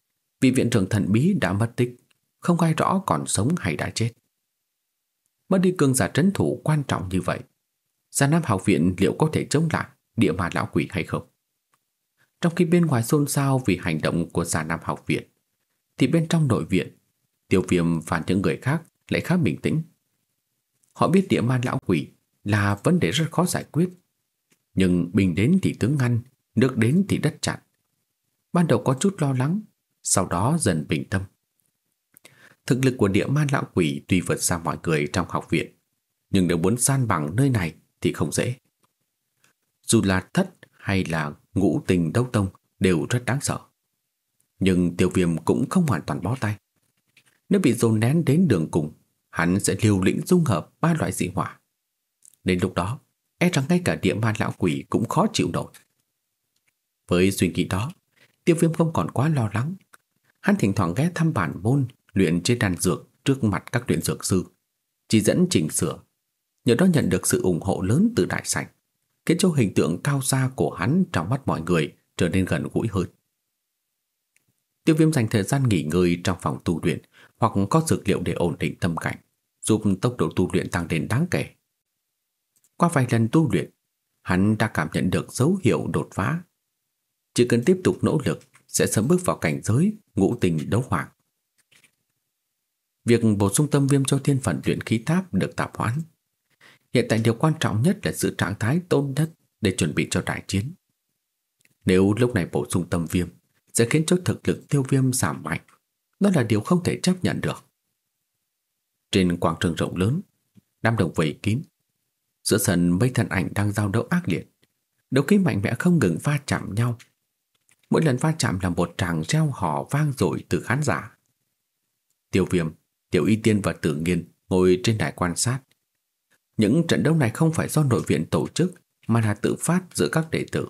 vị viện trưởng thần bí đã mất tích, không ai rõ còn sống hay đã chết. Mất đi cường giả trấn thủ quan trọng như vậy, già Nam học viện liệu có thể chống lại địa ma lão quỷ hay không? Trong khi bên ngoài xôn xao vì hành động của già Nam học viện, thì bên trong nội viện, Tiêu Viêm và những người khác lại khá bình tĩnh. Họ biết địa ma lão quỷ là vấn đề rất khó giải quyết, nhưng bình đến thì tướng ngăn, nước đến thì đất chặn. Ban đầu có chút lo lắng, sau đó dần bình tâm. Thực lực của địa ma lão quỷ tuy vượt xa mọi người trong học viện, nhưng nếu muốn san bằng nơi này thì không dễ. Dù là thất hay là ngũ tình đấu tông đều rất đáng sợ. Nhưng tiêu viêm cũng không hoàn toàn bó tay. Nếu bị dồn nén đến đường cùng, hắn sẽ liều lĩnh dung hợp ba loại dị hỏa. Đến lúc đó, e rằng ngay cả địa ma lão quỷ cũng khó chịu nổi. Với suy nghĩ đó, tiêu viêm không còn quá lo lắng. Hắn thỉnh thoảng ghé thăm bản môn luyện chế đan dược trước mặt các luyện dược sư, chỉ dẫn chỉnh sửa. Nhờ đó nhận được sự ủng hộ lớn từ đại sảnh, khiến cho hình tượng cao xa của hắn trong mắt mọi người trở nên gần gũi hơn. Tiêu viêm dành thời gian nghỉ ngơi trong phòng tu luyện hoặc có dược liệu để ổn định tâm cảnh, giúp tốc độ tu luyện tăng lên đáng kể. Qua vài lần tu luyện, hắn đã cảm nhận được dấu hiệu đột phá. Chỉ cần tiếp tục nỗ lực sẽ sớm bước vào cảnh giới ngũ tình đấu hoàng. Việc bổ sung tâm viêm cho thiên phận luyện khí tháp được tạm hoãn. Hiện tại điều quan trọng nhất là sự trạng thái tốt nhất để chuẩn bị cho đại chiến. Nếu lúc này bổ sung tâm viêm sẽ khiến cho thực lực tiêu viêm giảm mạnh, đó là điều không thể chấp nhận được. Trên quảng trường rộng lớn, đám đồng vây kín. Giữa sân mấy thân ảnh đang giao đấu ác liệt. Đấu khí mạnh mẽ không ngừng va chạm nhau. Mỗi lần va chạm là một tràng reo hò vang dội từ khán giả. Tiêu viêm, tiểu y tiên và tử nghiên ngồi trên đài quan sát. Những trận đấu này không phải do nội viện tổ chức mà là tự phát giữa các đệ tử.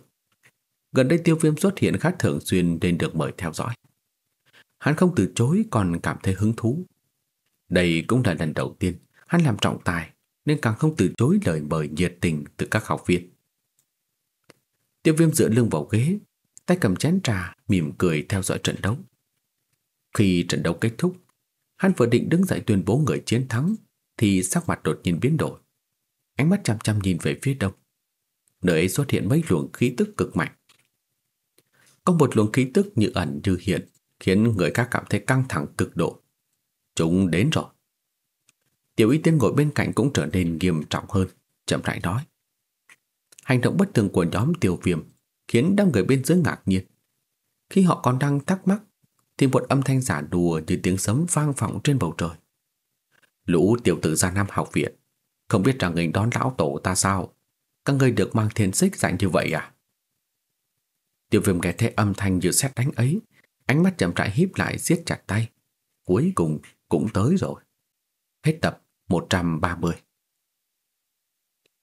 Gần đây tiêu viêm xuất hiện khá thường xuyên nên được mời theo dõi. Hắn không từ chối còn cảm thấy hứng thú. Đây cũng là lần đầu tiên hắn làm trọng tài nên càng không từ chối lời mời nhiệt tình từ các học viên. Tiêu viêm dựa lưng vào ghế, tay cầm chén trà, mỉm cười theo dõi trận đấu. Khi trận đấu kết thúc, hắn vừa định đứng dậy tuyên bố người chiến thắng thì sắc mặt đột nhiên biến đổi. Ánh mắt chăm chăm nhìn về phía đông. Nơi ấy xuất hiện mấy luồng khí tức cực mạnh. Có một luồng khí tức như ẩn như hiện khiến người khác cảm thấy căng thẳng cực độ. Chúng đến rồi. Tiểu y tiên ngồi bên cạnh cũng trở nên nghiêm trọng hơn, chậm rãi nói. Hành động bất thường của nhóm tiểu viêm khiến đám người bên dưới ngạc nhiên. Khi họ còn đang thắc mắc, thì một âm thanh giả đùa như tiếng sấm vang vọng trên bầu trời. Lũ tiểu tử gia nam học viện, không biết rằng người đón lão tổ ta sao? Các người được mang thiên xích dạy như vậy à? Tiểu viêm nghe thấy âm thanh như xét đánh ấy, ánh mắt chậm rãi híp lại siết chặt tay. Cuối cùng cũng tới rồi. Hết tập 130